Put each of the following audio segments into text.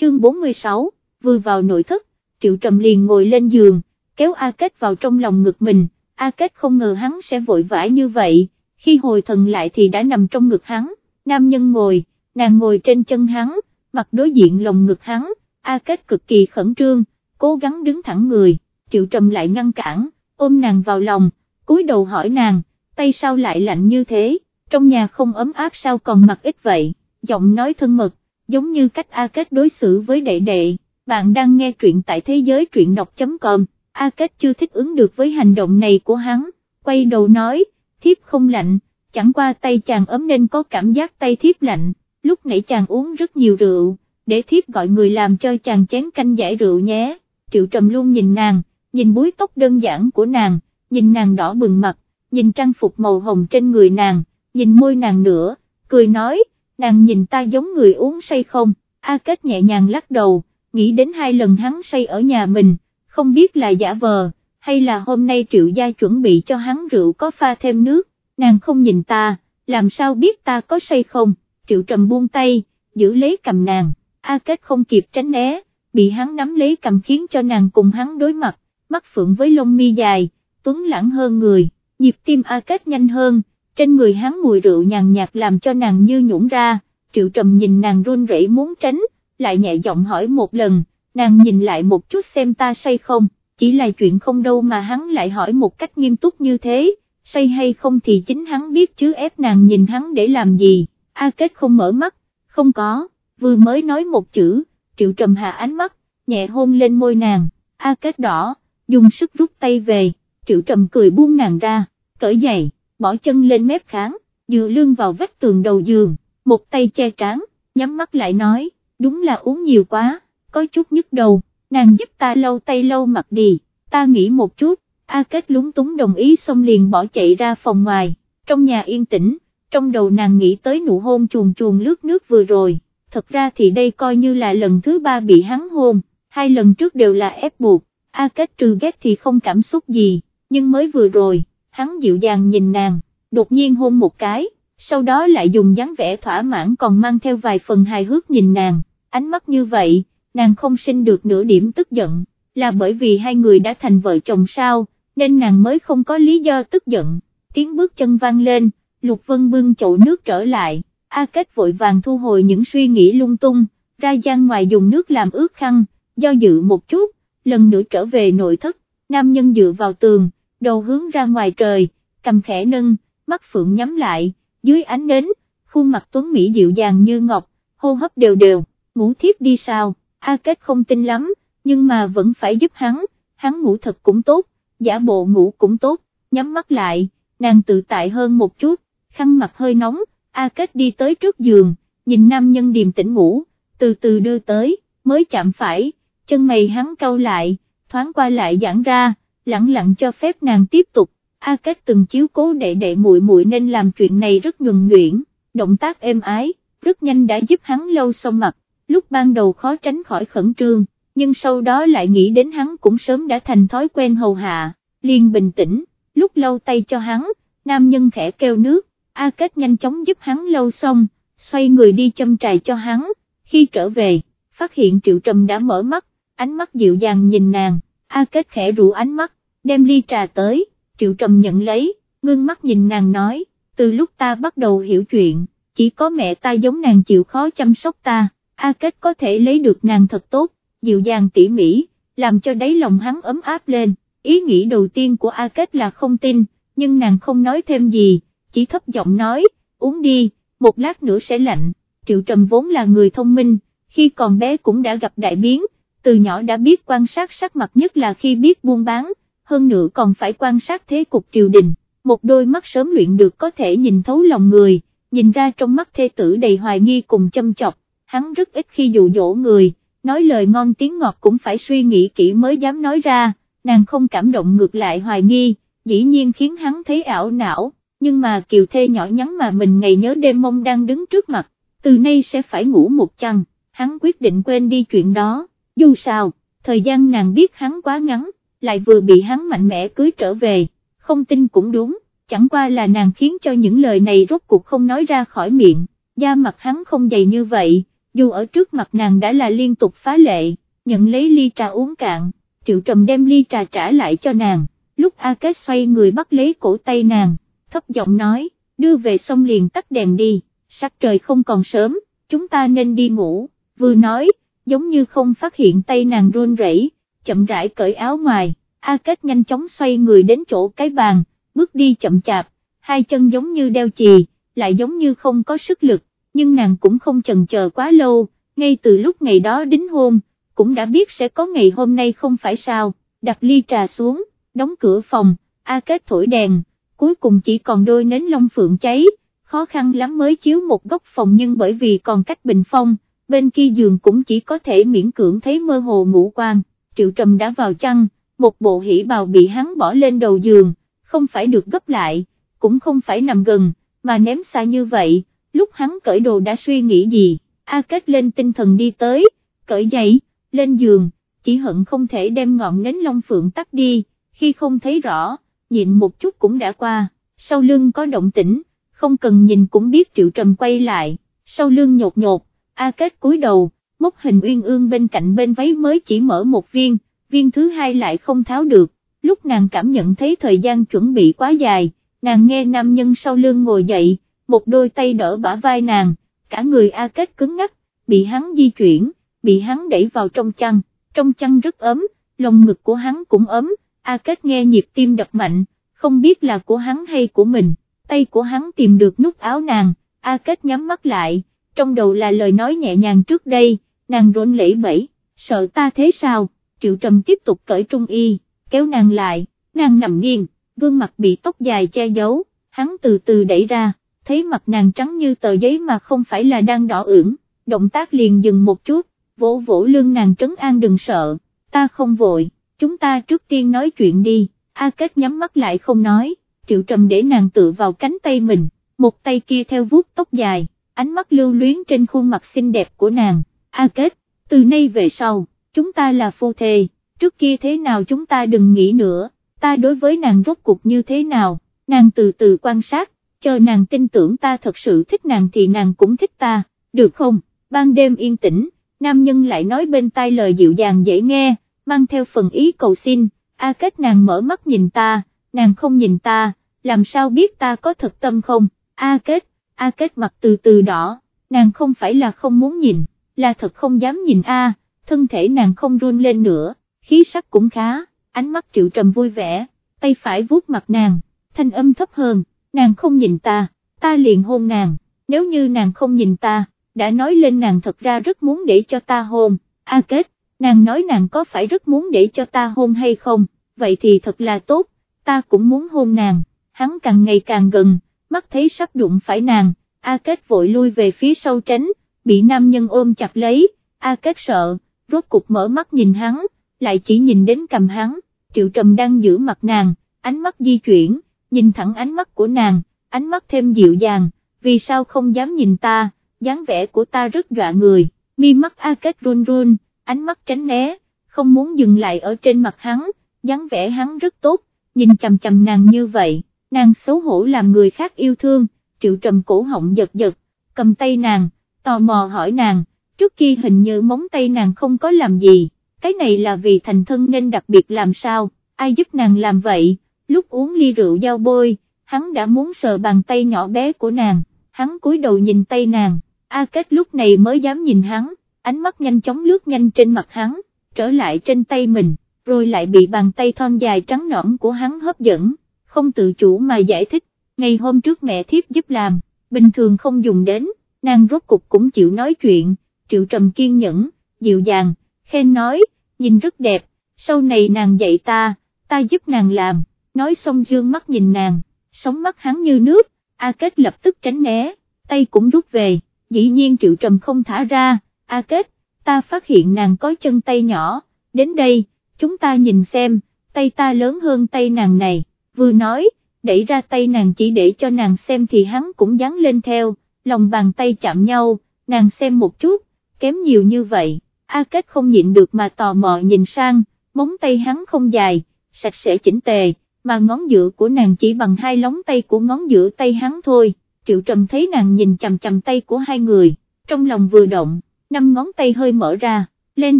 chương 46, vừa vào nội thất, Triệu Trầm liền ngồi lên giường, kéo A Kết vào trong lòng ngực mình, A Kết không ngờ hắn sẽ vội vã như vậy, khi hồi thần lại thì đã nằm trong ngực hắn, nam nhân ngồi, nàng ngồi trên chân hắn, mặt đối diện lồng ngực hắn, A Kết cực kỳ khẩn trương, cố gắng đứng thẳng người, Triệu Trầm lại ngăn cản, ôm nàng vào lòng, cúi đầu hỏi nàng, tay sao lại lạnh như thế, trong nhà không ấm áp sao còn mặc ít vậy, giọng nói thân mật, giống như cách A Kết đối xử với đệ đệ, bạn đang nghe truyện tại thế giới truyện đọc.com, A Kết chưa thích ứng được với hành động này của hắn, quay đầu nói, thiếp không lạnh, chẳng qua tay chàng ấm nên có cảm giác tay thiếp lạnh, lúc nãy chàng uống rất nhiều rượu, để thiếp gọi người làm cho chàng chén canh giải rượu nhé, triệu trầm luôn nhìn nàng, nhìn búi tóc đơn giản của nàng, nhìn nàng đỏ bừng mặt, nhìn trang phục màu hồng trên người nàng, nhìn môi nàng nữa, cười nói, nàng nhìn ta giống người uống say không, A Kết nhẹ nhàng lắc đầu, nghĩ đến hai lần hắn say ở nhà mình, không biết là giả vờ, hay là hôm nay triệu gia chuẩn bị cho hắn rượu có pha thêm nước, nàng không nhìn ta, làm sao biết ta có say không, triệu trầm buông tay, giữ lấy cầm nàng, A Kết không kịp tránh né, bị hắn nắm lấy cầm khiến cho nàng cùng hắn đối mặt, mắt phượng với lông mi dài, tuấn lãng hơn người, nhịp tim A Kết nhanh hơn, trên người hắn mùi rượu nhàn nhạt làm cho nàng như nhũng ra, triệu trầm nhìn nàng run rẩy muốn tránh, lại nhẹ giọng hỏi một lần, nàng nhìn lại một chút xem ta say không, chỉ là chuyện không đâu mà hắn lại hỏi một cách nghiêm túc như thế, say hay không thì chính hắn biết chứ ép nàng nhìn hắn để làm gì, A Kết không mở mắt, không có, vừa mới nói một chữ, triệu trầm hạ ánh mắt, nhẹ hôn lên môi nàng, A Kết đỏ, dùng sức rút tay về, triệu trầm cười buông nàng ra, cởi giày, bỏ chân lên mép kháng, dựa lưng vào vách tường đầu giường, một tay che trán, nhắm mắt lại nói, đúng là uống nhiều quá, có chút nhức đầu, nàng giúp ta lâu tay lâu mặt đi, ta nghĩ một chút, A Kết lúng túng đồng ý xong liền bỏ chạy ra phòng ngoài, trong nhà yên tĩnh, trong đầu nàng nghĩ tới nụ hôn chuồn chuồn lướt nước vừa rồi, thật ra thì đây coi như là lần thứ ba bị hắn hôn, hai lần trước đều là ép buộc, A Kết trừ ghét thì không cảm xúc gì, nhưng mới vừa rồi, hắn dịu dàng nhìn nàng, đột nhiên hôn một cái, sau đó lại dùng dáng vẻ thỏa mãn còn mang theo vài phần hài hước nhìn nàng, ánh mắt như vậy, nàng không sinh được nửa điểm tức giận, là bởi vì hai người đã thành vợ chồng sao, nên nàng mới không có lý do tức giận, tiếng bước chân vang lên, Lục Vân bưng chậu nước trở lại, A Kết vội vàng thu hồi những suy nghĩ lung tung, ra gian ngoài dùng nước làm ướt khăn, do dự một chút, lần nữa trở về nội thất, nam nhân dựa vào tường, đầu hướng ra ngoài trời, cầm khẽ nâng, mắt phượng nhắm lại, dưới ánh nến, khuôn mặt tuấn Mỹ dịu dàng như ngọc, hô hấp đều đều, ngủ thiếp đi sao, A Kết không tin lắm, nhưng mà vẫn phải giúp hắn, hắn ngủ thật cũng tốt, giả bộ ngủ cũng tốt, nhắm mắt lại, nàng tự tại hơn một chút, khăn mặt hơi nóng, A Kết đi tới trước giường, nhìn nam nhân điềm tĩnh ngủ, từ từ đưa tới, mới chạm phải, chân mày hắn cau lại, thoáng qua lại giãn ra, lặng lặng cho phép nàng tiếp tục, A Kết từng chiếu cố đệ đệ muội muội nên làm chuyện này rất nhuần nhuyễn, động tác êm ái, rất nhanh đã giúp hắn lâu xong mặt, lúc ban đầu khó tránh khỏi khẩn trương, nhưng sau đó lại nghĩ đến hắn cũng sớm đã thành thói quen hầu hạ, liền bình tĩnh, lúc lâu tay cho hắn, nam nhân khẽ kêu nước, A Kết nhanh chóng giúp hắn lâu xong, xoay người đi châm trài cho hắn, khi trở về, phát hiện Triệu Trầm đã mở mắt, ánh mắt dịu dàng nhìn nàng, A Kết khẽ rủ ánh mắt, đem ly trà tới, Triệu Trầm nhận lấy, ngưng mắt nhìn nàng nói, từ lúc ta bắt đầu hiểu chuyện, chỉ có mẹ ta giống nàng chịu khó chăm sóc ta, A Kết có thể lấy được nàng thật tốt, dịu dàng tỉ mỉ, làm cho đáy lòng hắn ấm áp lên, ý nghĩ đầu tiên của A Kết là không tin, nhưng nàng không nói thêm gì, chỉ thấp giọng nói, uống đi, một lát nữa sẽ lạnh, Triệu Trầm vốn là người thông minh, khi còn bé cũng đã gặp đại biến, từ nhỏ đã biết quan sát sắc mặt nhất là khi biết buôn bán, hơn nữa còn phải quan sát thế cục triều đình, một đôi mắt sớm luyện được có thể nhìn thấu lòng người, nhìn ra trong mắt thê tử đầy hoài nghi cùng châm chọc, hắn rất ít khi dụ dỗ người, nói lời ngon tiếng ngọt cũng phải suy nghĩ kỹ mới dám nói ra, nàng không cảm động ngược lại hoài nghi, dĩ nhiên khiến hắn thấy ảo não, nhưng mà kiều thê nhỏ nhắn mà mình ngày nhớ đêm mong đang đứng trước mặt, từ nay sẽ phải ngủ một chăng, hắn quyết định quên đi chuyện đó, dù sao, thời gian nàng biết hắn quá ngắn, lại vừa bị hắn mạnh mẽ cưới trở về, không tin cũng đúng, chẳng qua là nàng khiến cho những lời này rốt cuộc không nói ra khỏi miệng, da mặt hắn không dày như vậy, dù ở trước mặt nàng đã là liên tục phá lệ, nhận lấy ly trà uống cạn, Triệu Trầm đem ly trà trả lại cho nàng, lúc A Kết xoay người bắt lấy cổ tay nàng, thấp giọng nói, đưa về xong liền tắt đèn đi, sắc trời không còn sớm, chúng ta nên đi ngủ, vừa nói, giống như không phát hiện tay nàng run rẩy, chậm rãi cởi áo ngoài, A Kết nhanh chóng xoay người đến chỗ cái bàn, bước đi chậm chạp, hai chân giống như đeo chì, lại giống như không có sức lực, nhưng nàng cũng không chần chờ quá lâu, ngay từ lúc ngày đó đính hôn, cũng đã biết sẽ có ngày hôm nay không phải sao, đặt ly trà xuống, đóng cửa phòng, A Kết thổi đèn, cuối cùng chỉ còn đôi nến long phượng cháy, khó khăn lắm mới chiếu một góc phòng nhưng bởi vì còn cách bình phong, bên kia giường cũng chỉ có thể miễn cưỡng thấy mơ hồ ngủ quang triệu trầm đã vào chăn, một bộ hỉ bào bị hắn bỏ lên đầu giường, không phải được gấp lại, cũng không phải nằm gần, mà ném xa như vậy, lúc hắn cởi đồ đã suy nghĩ gì, A Kết lên tinh thần đi tới, cởi giày, lên giường, chỉ hận không thể đem ngọn nến long phượng tắt đi, khi không thấy rõ, nhịn một chút cũng đã qua, sau lưng có động tĩnh, không cần nhìn cũng biết triệu trầm quay lại, sau lưng nhột nhột, A Kết cúi đầu, móc hình uyên ương bên cạnh bên váy mới chỉ mở một viên, viên thứ hai lại không tháo được, lúc nàng cảm nhận thấy thời gian chuẩn bị quá dài, nàng nghe nam nhân sau lưng ngồi dậy, một đôi tay đỡ bả vai nàng, cả người A Kết cứng ngắc, bị hắn di chuyển, bị hắn đẩy vào trong chăn, trong chăn rất ấm, lồng ngực của hắn cũng ấm, A Kết nghe nhịp tim đập mạnh, không biết là của hắn hay của mình, tay của hắn tìm được nút áo nàng, A Kết nhắm mắt lại, trong đầu là lời nói nhẹ nhàng trước đây, nàng rộn lẫy bẫy, sợ ta thế sao, Triệu Trầm tiếp tục cởi trung y, kéo nàng lại, nàng nằm nghiêng, gương mặt bị tóc dài che giấu, hắn từ từ đẩy ra, thấy mặt nàng trắng như tờ giấy mà không phải là đang đỏ ửng, động tác liền dừng một chút, vỗ vỗ lưng nàng trấn an đừng sợ, ta không vội, chúng ta trước tiên nói chuyện đi, A Kết nhắm mắt lại không nói, Triệu Trầm để nàng tự vào cánh tay mình, một tay kia theo vuốt tóc dài, ánh mắt lưu luyến trên khuôn mặt xinh đẹp của nàng, A Kết, từ nay về sau, chúng ta là phu thề, trước kia thế nào chúng ta đừng nghĩ nữa, ta đối với nàng rốt cuộc như thế nào, nàng từ từ quan sát, chờ nàng tin tưởng ta thật sự thích nàng thì nàng cũng thích ta, được không, ban đêm yên tĩnh, nam nhân lại nói bên tai lời dịu dàng dễ nghe, mang theo phần ý cầu xin, A Kết nàng mở mắt nhìn ta, nàng không nhìn ta, làm sao biết ta có thật tâm không, A Kết, A Kết mặt từ từ đỏ, nàng không phải là không muốn nhìn, là thật không dám nhìn A, thân thể nàng không run lên nữa, khí sắc cũng khá, ánh mắt triệu trầm vui vẻ, tay phải vuốt mặt nàng, thanh âm thấp hơn, nàng không nhìn ta, ta liền hôn nàng, nếu như nàng không nhìn ta, đã nói lên nàng thật ra rất muốn để cho ta hôn, A Kết, nàng nói nàng có phải rất muốn để cho ta hôn hay không, vậy thì thật là tốt, ta cũng muốn hôn nàng, hắn càng ngày càng gần, mắt thấy sắp đụng phải nàng, A Kết vội lui về phía sau tránh, bị nam nhân ôm chặt lấy, A Kết sợ, rốt cục mở mắt nhìn hắn, lại chỉ nhìn đến cầm hắn, Triệu Trầm đang giữ mặt nàng, ánh mắt di chuyển, nhìn thẳng ánh mắt của nàng, ánh mắt thêm dịu dàng, vì sao không dám nhìn ta, dáng vẻ của ta rất dọa người, mi mắt A Kết run run, ánh mắt tránh né, không muốn dừng lại ở trên mặt hắn, dáng vẻ hắn rất tốt, nhìn chầm chầm nàng như vậy, nàng xấu hổ làm người khác yêu thương, triệu trầm cổ họng giật giật, cầm tay nàng, tò mò hỏi nàng, trước kia hình như móng tay nàng không có làm gì, cái này là vì thành thân nên đặc biệt làm sao, ai giúp nàng làm vậy, lúc uống ly rượu giao bôi, hắn đã muốn sờ bàn tay nhỏ bé của nàng, hắn cúi đầu nhìn tay nàng, A Kết lúc này mới dám nhìn hắn, ánh mắt nhanh chóng lướt nhanh trên mặt hắn, trở lại trên tay mình, rồi lại bị bàn tay thon dài trắng nõn của hắn hấp dẫn, không tự chủ mà giải thích, ngày hôm trước mẹ thiếp giúp làm, bình thường không dùng đến, nàng rốt cục cũng chịu nói chuyện, triệu trầm kiên nhẫn, dịu dàng, khen nói, nhìn rất đẹp, sau này nàng dạy ta, ta giúp nàng làm, nói xong dương mắt nhìn nàng, sóng mắt hắn như nước, A Kết lập tức tránh né, tay cũng rút về, dĩ nhiên triệu trầm không thả ra, A Kết, ta phát hiện nàng có chân tay nhỏ, đến đây, chúng ta nhìn xem, tay ta lớn hơn tay nàng này, vừa nói, đẩy ra tay nàng chỉ để cho nàng xem thì hắn cũng dán lên theo, lòng bàn tay chạm nhau, nàng xem một chút, kém nhiều như vậy, A Kết không nhịn được mà tò mò nhìn sang, móng tay hắn không dài, sạch sẽ chỉnh tề, mà ngón giữa của nàng chỉ bằng hai lóng tay của ngón giữa tay hắn thôi, Triệu Trầm thấy nàng nhìn chầm chầm tay của hai người, trong lòng vừa động, năm ngón tay hơi mở ra, lên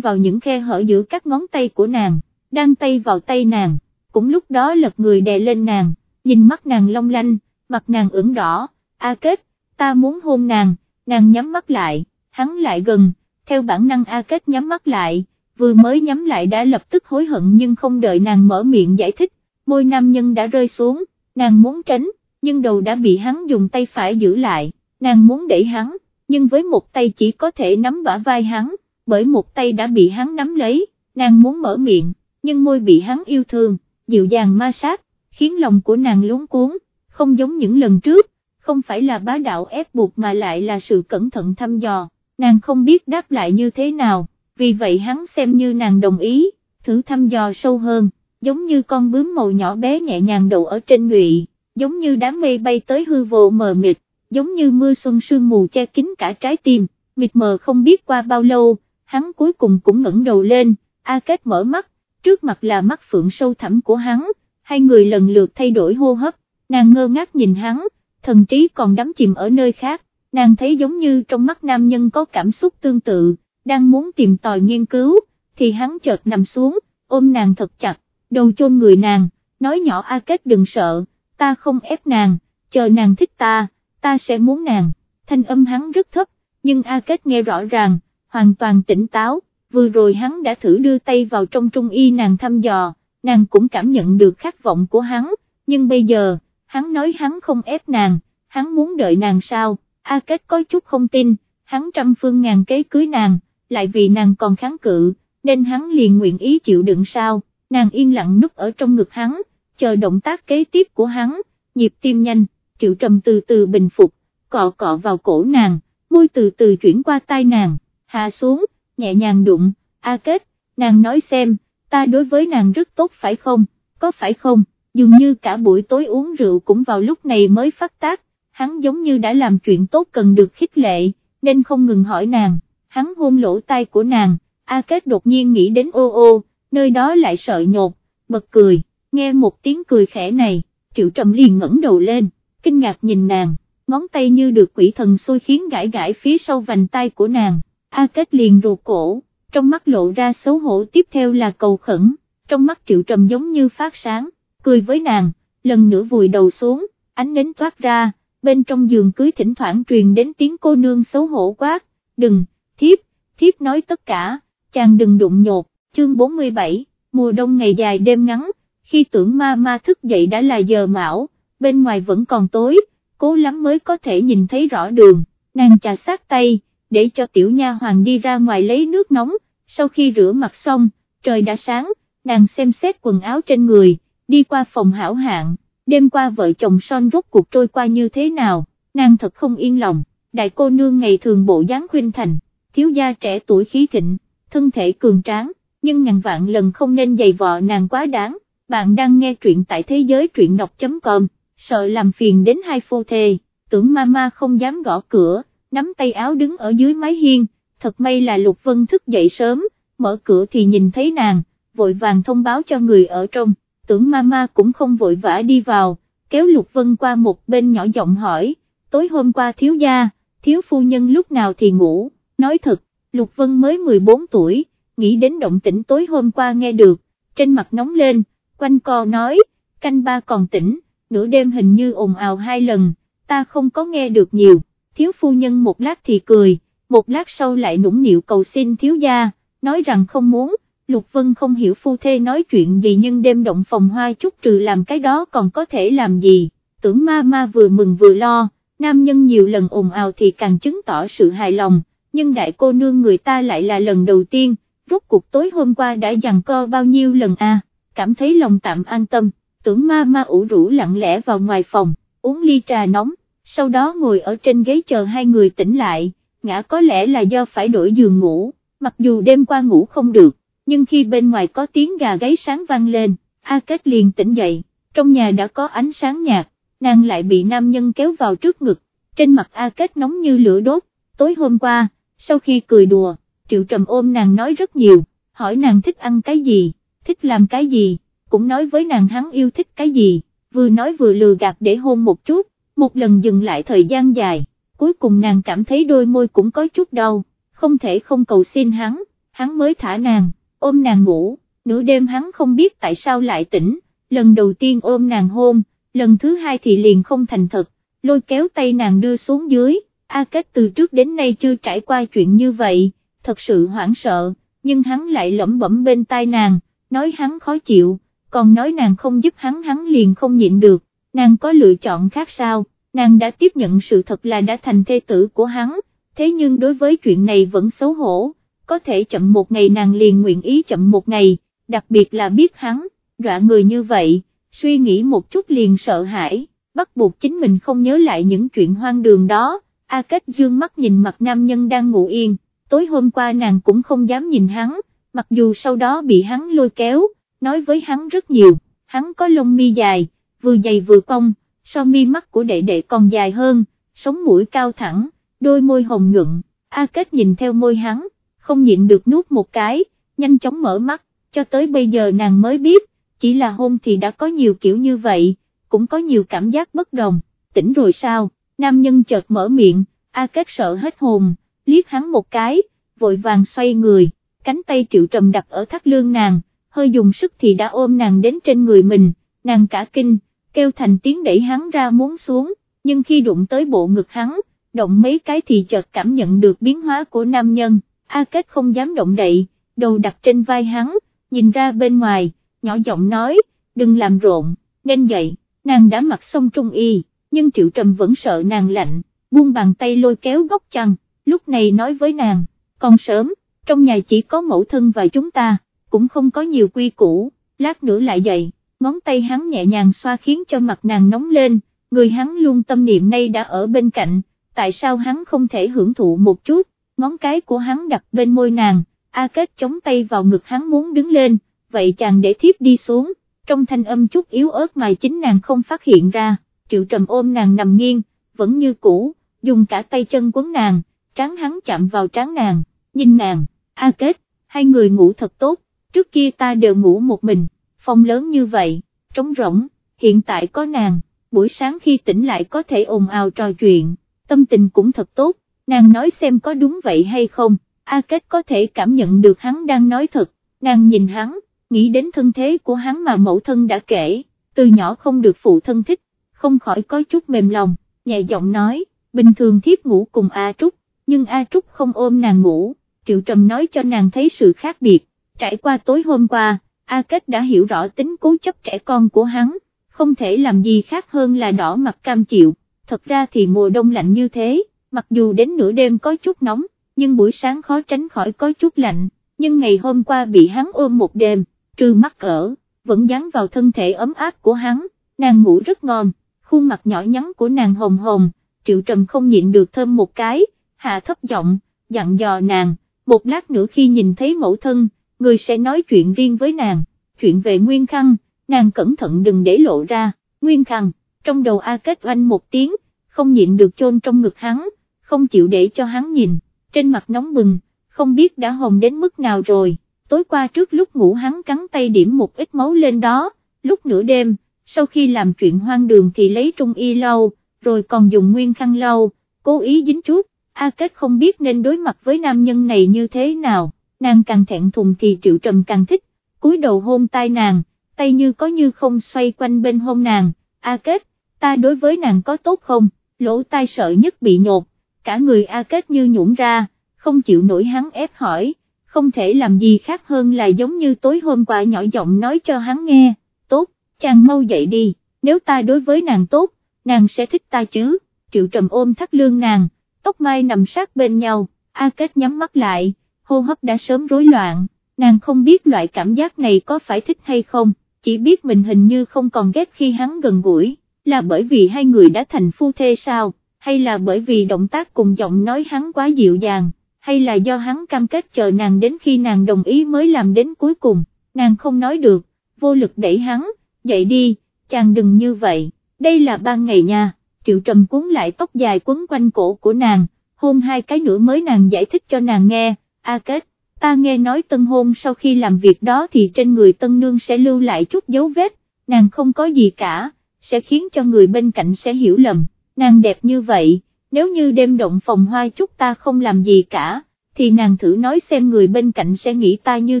vào những khe hở giữa các ngón tay của nàng, đang tay vào tay nàng, cũng lúc đó lật người đè lên nàng, nhìn mắt nàng long lanh, mặt nàng ửng đỏ, A Kết, ta muốn hôn nàng, nàng nhắm mắt lại, hắn lại gần, theo bản năng A Kết nhắm mắt lại, vừa mới nhắm lại đã lập tức hối hận nhưng không đợi nàng mở miệng giải thích, môi nam nhân đã rơi xuống, nàng muốn tránh, nhưng đầu đã bị hắn dùng tay phải giữ lại, nàng muốn đẩy hắn, nhưng với một tay chỉ có thể nắm bả vai hắn, bởi một tay đã bị hắn nắm lấy, nàng muốn mở miệng, nhưng môi bị hắn yêu thương, dịu dàng ma sát, khiến lòng của nàng luống cuốn, không giống những lần trước, không phải là bá đạo ép buộc mà lại là sự cẩn thận thăm dò, nàng không biết đáp lại như thế nào, vì vậy hắn xem như nàng đồng ý, thử thăm dò sâu hơn, giống như con bướm màu nhỏ bé nhẹ nhàng đậu ở trên ngụy, giống như đám mây bay tới hư vô mờ mịt, giống như mưa xuân sương mù che kín cả trái tim, mịt mờ không biết qua bao lâu, hắn cuối cùng cũng ngẩng đầu lên, A Kết mở mắt, trước mặt là mắt phượng sâu thẳm của hắn, hai người lần lượt thay đổi hô hấp, nàng ngơ ngác nhìn hắn, thần trí còn đắm chìm ở nơi khác, nàng thấy giống như trong mắt nam nhân có cảm xúc tương tự, đang muốn tìm tòi nghiên cứu, thì hắn chợt nằm xuống, ôm nàng thật chặt, đầu chôn người nàng, nói nhỏ A Kết đừng sợ, ta không ép nàng, chờ nàng thích ta, ta sẽ muốn nàng, thanh âm hắn rất thấp, nhưng A Kết nghe rõ ràng, hoàn toàn tỉnh táo, vừa rồi hắn đã thử đưa tay vào trong trung y nàng thăm dò, nàng cũng cảm nhận được khát vọng của hắn, nhưng bây giờ, hắn nói hắn không ép nàng, hắn muốn đợi nàng sao, A Kết có chút không tin, hắn trăm phương ngàn kế cưới nàng, lại vì nàng còn kháng cự, nên hắn liền nguyện ý chịu đựng sao, nàng yên lặng núp ở trong ngực hắn, chờ động tác kế tiếp của hắn, nhịp tim nhanh, triệu trầm từ từ bình phục, cọ cọ vào cổ nàng, môi từ từ chuyển qua tai nàng, hạ xuống, nhẹ nhàng đụng, A Kết, nàng nói xem, ta đối với nàng rất tốt phải không, có phải không, dường như cả buổi tối uống rượu cũng vào lúc này mới phát tác, hắn giống như đã làm chuyện tốt cần được khích lệ, nên không ngừng hỏi nàng, hắn hôn lỗ tai của nàng, A Kết đột nhiên nghĩ đến ô ô, nơi đó lại sợ nhột, bật cười, nghe một tiếng cười khẽ này, triệu trầm liền ngẩng đầu lên, kinh ngạc nhìn nàng, ngón tay như được quỷ thần xôi khiến gãi gãi phía sau vành tay của nàng, A Kết liền ruột cổ, trong mắt lộ ra xấu hổ tiếp theo là cầu khẩn, trong mắt triệu trầm giống như phát sáng, cười với nàng, lần nữa vùi đầu xuống, ánh nến thoát ra, bên trong giường cưới thỉnh thoảng truyền đến tiếng cô nương xấu hổ quát, đừng, thiếp, thiếp nói tất cả, chàng đừng đụng nhột, chương 47, mùa đông ngày dài đêm ngắn, khi tưởng ma ma thức dậy đã là giờ mão, bên ngoài vẫn còn tối, cố lắm mới có thể nhìn thấy rõ đường, nàng chà sát tay, để cho tiểu nha hoàng đi ra ngoài lấy nước nóng, sau khi rửa mặt xong, trời đã sáng, nàng xem xét quần áo trên người, đi qua phòng hảo hạng, đêm qua vợ chồng son rốt cuộc trôi qua như thế nào, nàng thật không yên lòng, đại cô nương ngày thường bộ dáng khuyên thành, thiếu gia trẻ tuổi khí thịnh, thân thể cường tráng, nhưng ngàn vạn lần không nên giày vò nàng quá đáng, bạn đang nghe truyện tại thế giới truyện đọc.com, sợ làm phiền đến hai phu thê, tưởng mama không dám gõ cửa, nắm tay áo đứng ở dưới mái hiên, thật may là Lục Vân thức dậy sớm, mở cửa thì nhìn thấy nàng, vội vàng thông báo cho người ở trong, tưởng mama cũng không vội vã đi vào, kéo Lục Vân qua một bên nhỏ giọng hỏi, tối hôm qua thiếu gia, thiếu phu nhân lúc nào thì ngủ, nói thật, Lục Vân mới 14 tuổi, nghĩ đến động tĩnh tối hôm qua nghe được, trên mặt nóng lên, quanh co nói, canh ba còn tỉnh, nửa đêm hình như ồn ào hai lần, ta không có nghe được nhiều, thiếu phu nhân một lát thì cười, một lát sau lại nũng nịu cầu xin thiếu gia, nói rằng không muốn, Lục Vân không hiểu phu thê nói chuyện gì nhưng đêm động phòng hoa chút trừ làm cái đó còn có thể làm gì, tưởng ma ma vừa mừng vừa lo, nam nhân nhiều lần ồn ào thì càng chứng tỏ sự hài lòng, nhưng đại cô nương người ta lại là lần đầu tiên, rốt cuộc tối hôm qua đã dằn co bao nhiêu lần a, cảm thấy lòng tạm an tâm, tưởng ma ma ủ rũ lặng lẽ vào ngoài phòng, uống ly trà nóng, sau đó ngồi ở trên ghế chờ hai người tỉnh lại, ngã có lẽ là do phải đổi giường ngủ, mặc dù đêm qua ngủ không được, nhưng khi bên ngoài có tiếng gà gáy sáng vang lên, A Kết liền tỉnh dậy, trong nhà đã có ánh sáng nhạt, nàng lại bị nam nhân kéo vào trước ngực, trên mặt A Kết nóng như lửa đốt, tối hôm qua, sau khi cười đùa, Triệu Trầm ôm nàng nói rất nhiều, hỏi nàng thích ăn cái gì, thích làm cái gì, cũng nói với nàng hắn yêu thích cái gì, vừa nói vừa lừa gạt để hôn một chút, một lần dừng lại thời gian dài, cuối cùng nàng cảm thấy đôi môi cũng có chút đau, không thể không cầu xin hắn, hắn mới thả nàng, ôm nàng ngủ, nửa đêm hắn không biết tại sao lại tỉnh, lần đầu tiên ôm nàng hôn, lần thứ hai thì liền không thành thật, lôi kéo tay nàng đưa xuống dưới, A Kết từ trước đến nay chưa trải qua chuyện như vậy, thật sự hoảng sợ, nhưng hắn lại lẩm bẩm bên tai nàng, nói hắn khó chịu, còn nói nàng không giúp hắn hắn liền không nhịn được, nàng có lựa chọn khác sao, nàng đã tiếp nhận sự thật là đã thành thê tử của hắn, thế nhưng đối với chuyện này vẫn xấu hổ, có thể chậm một ngày nàng liền nguyện ý chậm một ngày, đặc biệt là biết hắn, dọa người như vậy, suy nghĩ một chút liền sợ hãi, bắt buộc chính mình không nhớ lại những chuyện hoang đường đó, A Kết dương mắt nhìn mặt nam nhân đang ngủ yên, tối hôm qua nàng cũng không dám nhìn hắn, mặc dù sau đó bị hắn lôi kéo, nói với hắn rất nhiều, hắn có lông mi dài, vừa dày vừa cong, so mi mắt của đệ đệ còn dài hơn, sống mũi cao thẳng, đôi môi hồng nhuận, A Kết nhìn theo môi hắn, không nhịn được nuốt một cái, nhanh chóng mở mắt, cho tới bây giờ nàng mới biết, chỉ là hôn thì đã có nhiều kiểu như vậy, cũng có nhiều cảm giác bất đồng, tỉnh rồi sao, nam nhân chợt mở miệng, A Kết sợ hết hồn, liếc hắn một cái, vội vàng xoay người, cánh tay triệu trầm đặt ở thắt lương nàng, hơi dùng sức thì đã ôm nàng đến trên người mình, nàng cả kinh, kêu thành tiếng đẩy hắn ra muốn xuống, nhưng khi đụng tới bộ ngực hắn, động mấy cái thì chợt cảm nhận được biến hóa của nam nhân, A Kết không dám động đậy, đầu đặt trên vai hắn, nhìn ra bên ngoài, nhỏ giọng nói, đừng làm rộn, nên dậy, nàng đã mặc xong trung y, nhưng Triệu Trầm vẫn sợ nàng lạnh, buông bàn tay lôi kéo góc chăn, lúc này nói với nàng, còn sớm, trong nhà chỉ có mẫu thân và chúng ta, cũng không có nhiều quy củ, lát nữa lại dậy, ngón tay hắn nhẹ nhàng xoa khiến cho mặt nàng nóng lên, người hắn luôn tâm niệm nay đã ở bên cạnh, tại sao hắn không thể hưởng thụ một chút, ngón cái của hắn đặt bên môi nàng, A Kết chống tay vào ngực hắn muốn đứng lên, vậy chàng để thiếp đi xuống, trong thanh âm chút yếu ớt mà chính nàng không phát hiện ra, triệu trầm ôm nàng nằm nghiêng, vẫn như cũ, dùng cả tay chân quấn nàng, tráng hắn chạm vào tráng nàng, nhìn nàng, A Kết, hai người ngủ thật tốt, trước kia ta đều ngủ một mình, phòng lớn như vậy, trống rỗng, hiện tại có nàng, buổi sáng khi tỉnh lại có thể ồn ào trò chuyện, tâm tình cũng thật tốt, nàng nói xem có đúng vậy hay không, A Kết có thể cảm nhận được hắn đang nói thật, nàng nhìn hắn, nghĩ đến thân thế của hắn mà mẫu thân đã kể, từ nhỏ không được phụ thân thích, không khỏi có chút mềm lòng, nhẹ giọng nói, bình thường thiếp ngủ cùng A Trúc, nhưng A Trúc không ôm nàng ngủ, Triệu Trầm nói cho nàng thấy sự khác biệt, trải qua tối hôm qua, A Kết đã hiểu rõ tính cố chấp trẻ con của hắn, không thể làm gì khác hơn là đỏ mặt cam chịu, thật ra thì mùa đông lạnh như thế, mặc dù đến nửa đêm có chút nóng, nhưng buổi sáng khó tránh khỏi có chút lạnh, nhưng ngày hôm qua bị hắn ôm một đêm, trừ mắt ở, vẫn dán vào thân thể ấm áp của hắn, nàng ngủ rất ngon, khuôn mặt nhỏ nhắn của nàng hồng hồng, triệu trầm không nhịn được thơm một cái, hạ thấp giọng, dặn dò nàng, một lát nữa khi nhìn thấy mẫu thân, người sẽ nói chuyện riêng với nàng, chuyện về Nguyên Khăn, nàng cẩn thận đừng để lộ ra, Nguyên Khăn, trong đầu A Kết oanh một tiếng, không nhịn được chôn trong ngực hắn, không chịu để cho hắn nhìn, trên mặt nóng bừng, không biết đã hồng đến mức nào rồi, tối qua trước lúc ngủ hắn cắn tay điểm một ít máu lên đó, lúc nửa đêm, sau khi làm chuyện hoang đường thì lấy trung y lau, rồi còn dùng nguyên khăn lau, cố ý dính chút, A Kết không biết nên đối mặt với nam nhân này như thế nào, nàng càng thẹn thùng thì triệu trầm càng thích, cúi đầu hôn tai nàng, tay như có như không xoay quanh bên hôn nàng, A Kết, ta đối với nàng có tốt không, lỗ tai sợ nhất bị nhột, cả người A Kết như nhũn ra, không chịu nổi hắn ép hỏi, không thể làm gì khác hơn là giống như tối hôm qua nhỏ giọng nói cho hắn nghe, tốt, chàng mau dậy đi, nếu ta đối với nàng tốt, nàng sẽ thích ta chứ, triệu trầm ôm thắt lương nàng, tóc mai nằm sát bên nhau, A Kết nhắm mắt lại, hô hấp đã sớm rối loạn, nàng không biết loại cảm giác này có phải thích hay không, chỉ biết mình hình như không còn ghét khi hắn gần gũi, là bởi vì hai người đã thành phu thê sao, hay là bởi vì động tác cùng giọng nói hắn quá dịu dàng, hay là do hắn cam kết chờ nàng đến khi nàng đồng ý mới làm đến cuối cùng, nàng không nói được, vô lực đẩy hắn, dậy đi, chàng đừng như vậy, đây là ban ngày nha, triệu trầm cuốn lại tóc dài quấn quanh cổ của nàng, hôn hai cái nữa mới nàng giải thích cho nàng nghe, a kết, ta nghe nói tân hôn sau khi làm việc đó thì trên người tân nương sẽ lưu lại chút dấu vết, nàng không có gì cả, sẽ khiến cho người bên cạnh sẽ hiểu lầm, nàng đẹp như vậy, nếu như đêm động phòng hoa chút ta không làm gì cả, thì nàng thử nói xem người bên cạnh sẽ nghĩ ta như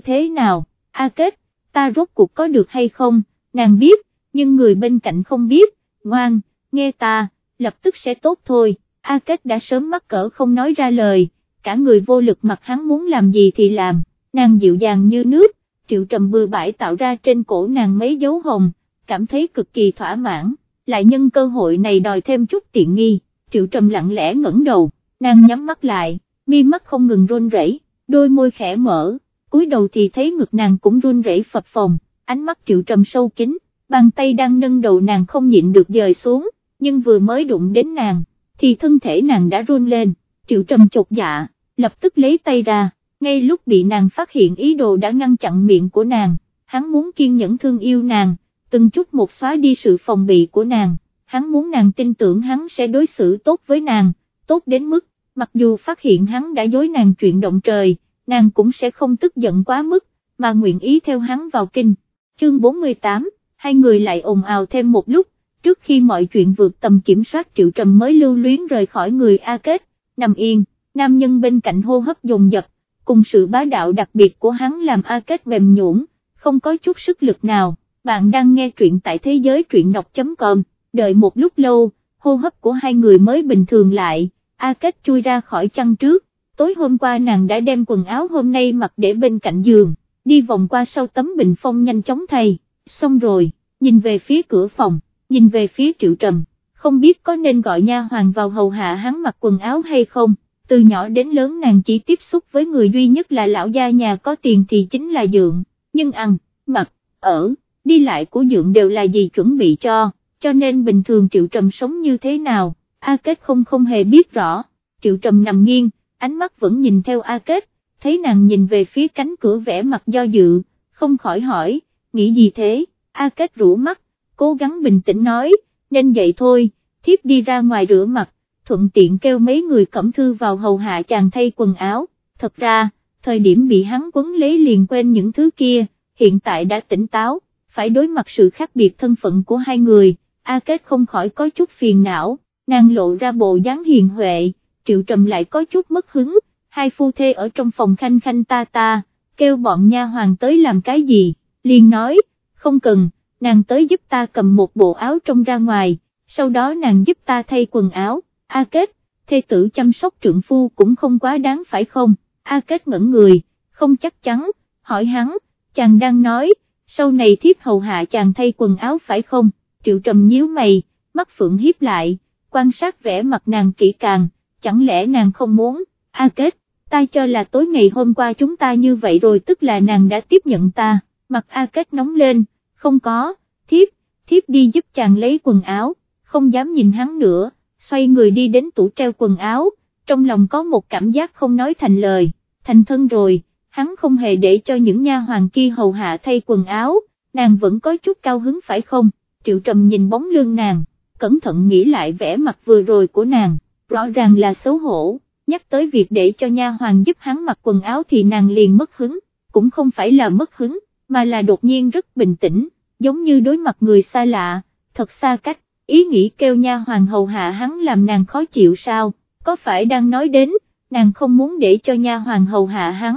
thế nào, A Kết, ta rốt cuộc có được hay không, nàng biết, nhưng người bên cạnh không biết, ngoan, nghe ta, lập tức sẽ tốt thôi, A Kết đã sớm mắc cỡ không nói ra lời, cả người vô lực mặt hắn muốn làm gì thì làm, nàng dịu dàng như nước, triệu trầm bừa bãi tạo ra trên cổ nàng mấy dấu hồng, cảm thấy cực kỳ thỏa mãn, lại nhân cơ hội này đòi thêm chút tiện nghi, triệu trầm lặng lẽ ngẩng đầu, nàng nhắm mắt lại, mi mắt không ngừng run rẩy, đôi môi khẽ mở, cúi đầu thì thấy ngực nàng cũng run rẩy phập phồng, ánh mắt triệu trầm sâu kín, bàn tay đang nâng đầu nàng không nhịn được dời xuống, nhưng vừa mới đụng đến nàng, thì thân thể nàng đã run lên, triệu trầm chột dạ, lập tức lấy tay ra, ngay lúc bị nàng phát hiện ý đồ đã ngăn chặn miệng của nàng, hắn muốn kiên nhẫn thương yêu nàng, từng chút một xóa đi sự phòng bị của nàng, hắn muốn nàng tin tưởng hắn sẽ đối xử tốt với nàng, tốt đến mức, mặc dù phát hiện hắn đã dối nàng chuyện động trời, nàng cũng sẽ không tức giận quá mức, mà nguyện ý theo hắn vào kinh. Chương 48, hai người lại ồn ào thêm một lúc, trước khi mọi chuyện vượt tầm kiểm soát triệu trầm mới lưu luyến rời khỏi người A Kết, nằm yên, nam nhân bên cạnh hô hấp dồn dập, cùng sự bá đạo đặc biệt của hắn làm A Kết mềm nhũn, không có chút sức lực nào, bạn đang nghe truyện tại thế giới truyện đọc.com, đợi một lúc lâu, hô hấp của hai người mới bình thường lại, A Kết chui ra khỏi chăn trước, tối hôm qua nàng đã đem quần áo hôm nay mặc để bên cạnh giường, đi vòng qua sau tấm bình phong nhanh chóng thay, xong rồi, nhìn về phía cửa phòng, nhìn về phía triệu trầm, không biết có nên gọi nha hoàng vào hầu hạ hắn mặc quần áo hay không, từ nhỏ đến lớn nàng chỉ tiếp xúc với người duy nhất là lão gia nhà có tiền thì chính là dượng, nhưng ăn, mặc, ở, đi lại của dượng đều là gì chuẩn bị cho, cho nên bình thường triệu trầm sống như thế nào, A Kết không không hề biết rõ, triệu trầm nằm nghiêng, ánh mắt vẫn nhìn theo A Kết, thấy nàng nhìn về phía cánh cửa vẽ mặt do dự, không khỏi hỏi, nghĩ gì thế, A Kết rũ mắt, cố gắng bình tĩnh nói, nên vậy thôi, thiếp đi ra ngoài rửa mặt, thuận tiện kêu mấy người cẩm thư vào hầu hạ chàng thay quần áo, thật ra, thời điểm bị hắn quấn lấy liền quên những thứ kia, hiện tại đã tỉnh táo, phải đối mặt sự khác biệt thân phận của hai người, A Kết không khỏi có chút phiền não, nàng lộ ra bộ dáng hiền huệ, triệu trầm lại có chút mất hứng, hai phu thê ở trong phòng khanh khanh ta ta, kêu bọn nha hoàng tới làm cái gì, liền nói, không cần, nàng tới giúp ta cầm một bộ áo trong ra ngoài, sau đó nàng giúp ta thay quần áo, A Kết, thê tử chăm sóc trượng phu cũng không quá đáng phải không, A Kết ngẩn người, không chắc chắn, hỏi hắn, chàng đang nói, sau này thiếp hầu hạ chàng thay quần áo phải không, triệu trầm nhíu mày, mắt phượng hiếp lại, quan sát vẻ mặt nàng kỹ càng, chẳng lẽ nàng không muốn, A Kết, ta cho là tối ngày hôm qua chúng ta như vậy rồi tức là nàng đã tiếp nhận ta, mặt A Kết nóng lên, không có, thiếp, thiếp đi giúp chàng lấy quần áo, không dám nhìn hắn nữa, xoay người đi đến tủ treo quần áo, trong lòng có một cảm giác không nói thành lời, thành thân rồi, hắn không hề để cho những nha hoàng kia hầu hạ thay quần áo, nàng vẫn có chút cao hứng phải không, triệu trầm nhìn bóng lưng nàng, cẩn thận nghĩ lại vẻ mặt vừa rồi của nàng, rõ ràng là xấu hổ, nhắc tới việc để cho nha hoàng giúp hắn mặc quần áo thì nàng liền mất hứng, cũng không phải là mất hứng, mà là đột nhiên rất bình tĩnh, giống như đối mặt người xa lạ, thật xa cách, ý nghĩ kêu nha hoàng hầu hạ hắn làm nàng khó chịu sao, có phải đang nói đến, nàng không muốn để cho nha hoàng hầu hạ hắn,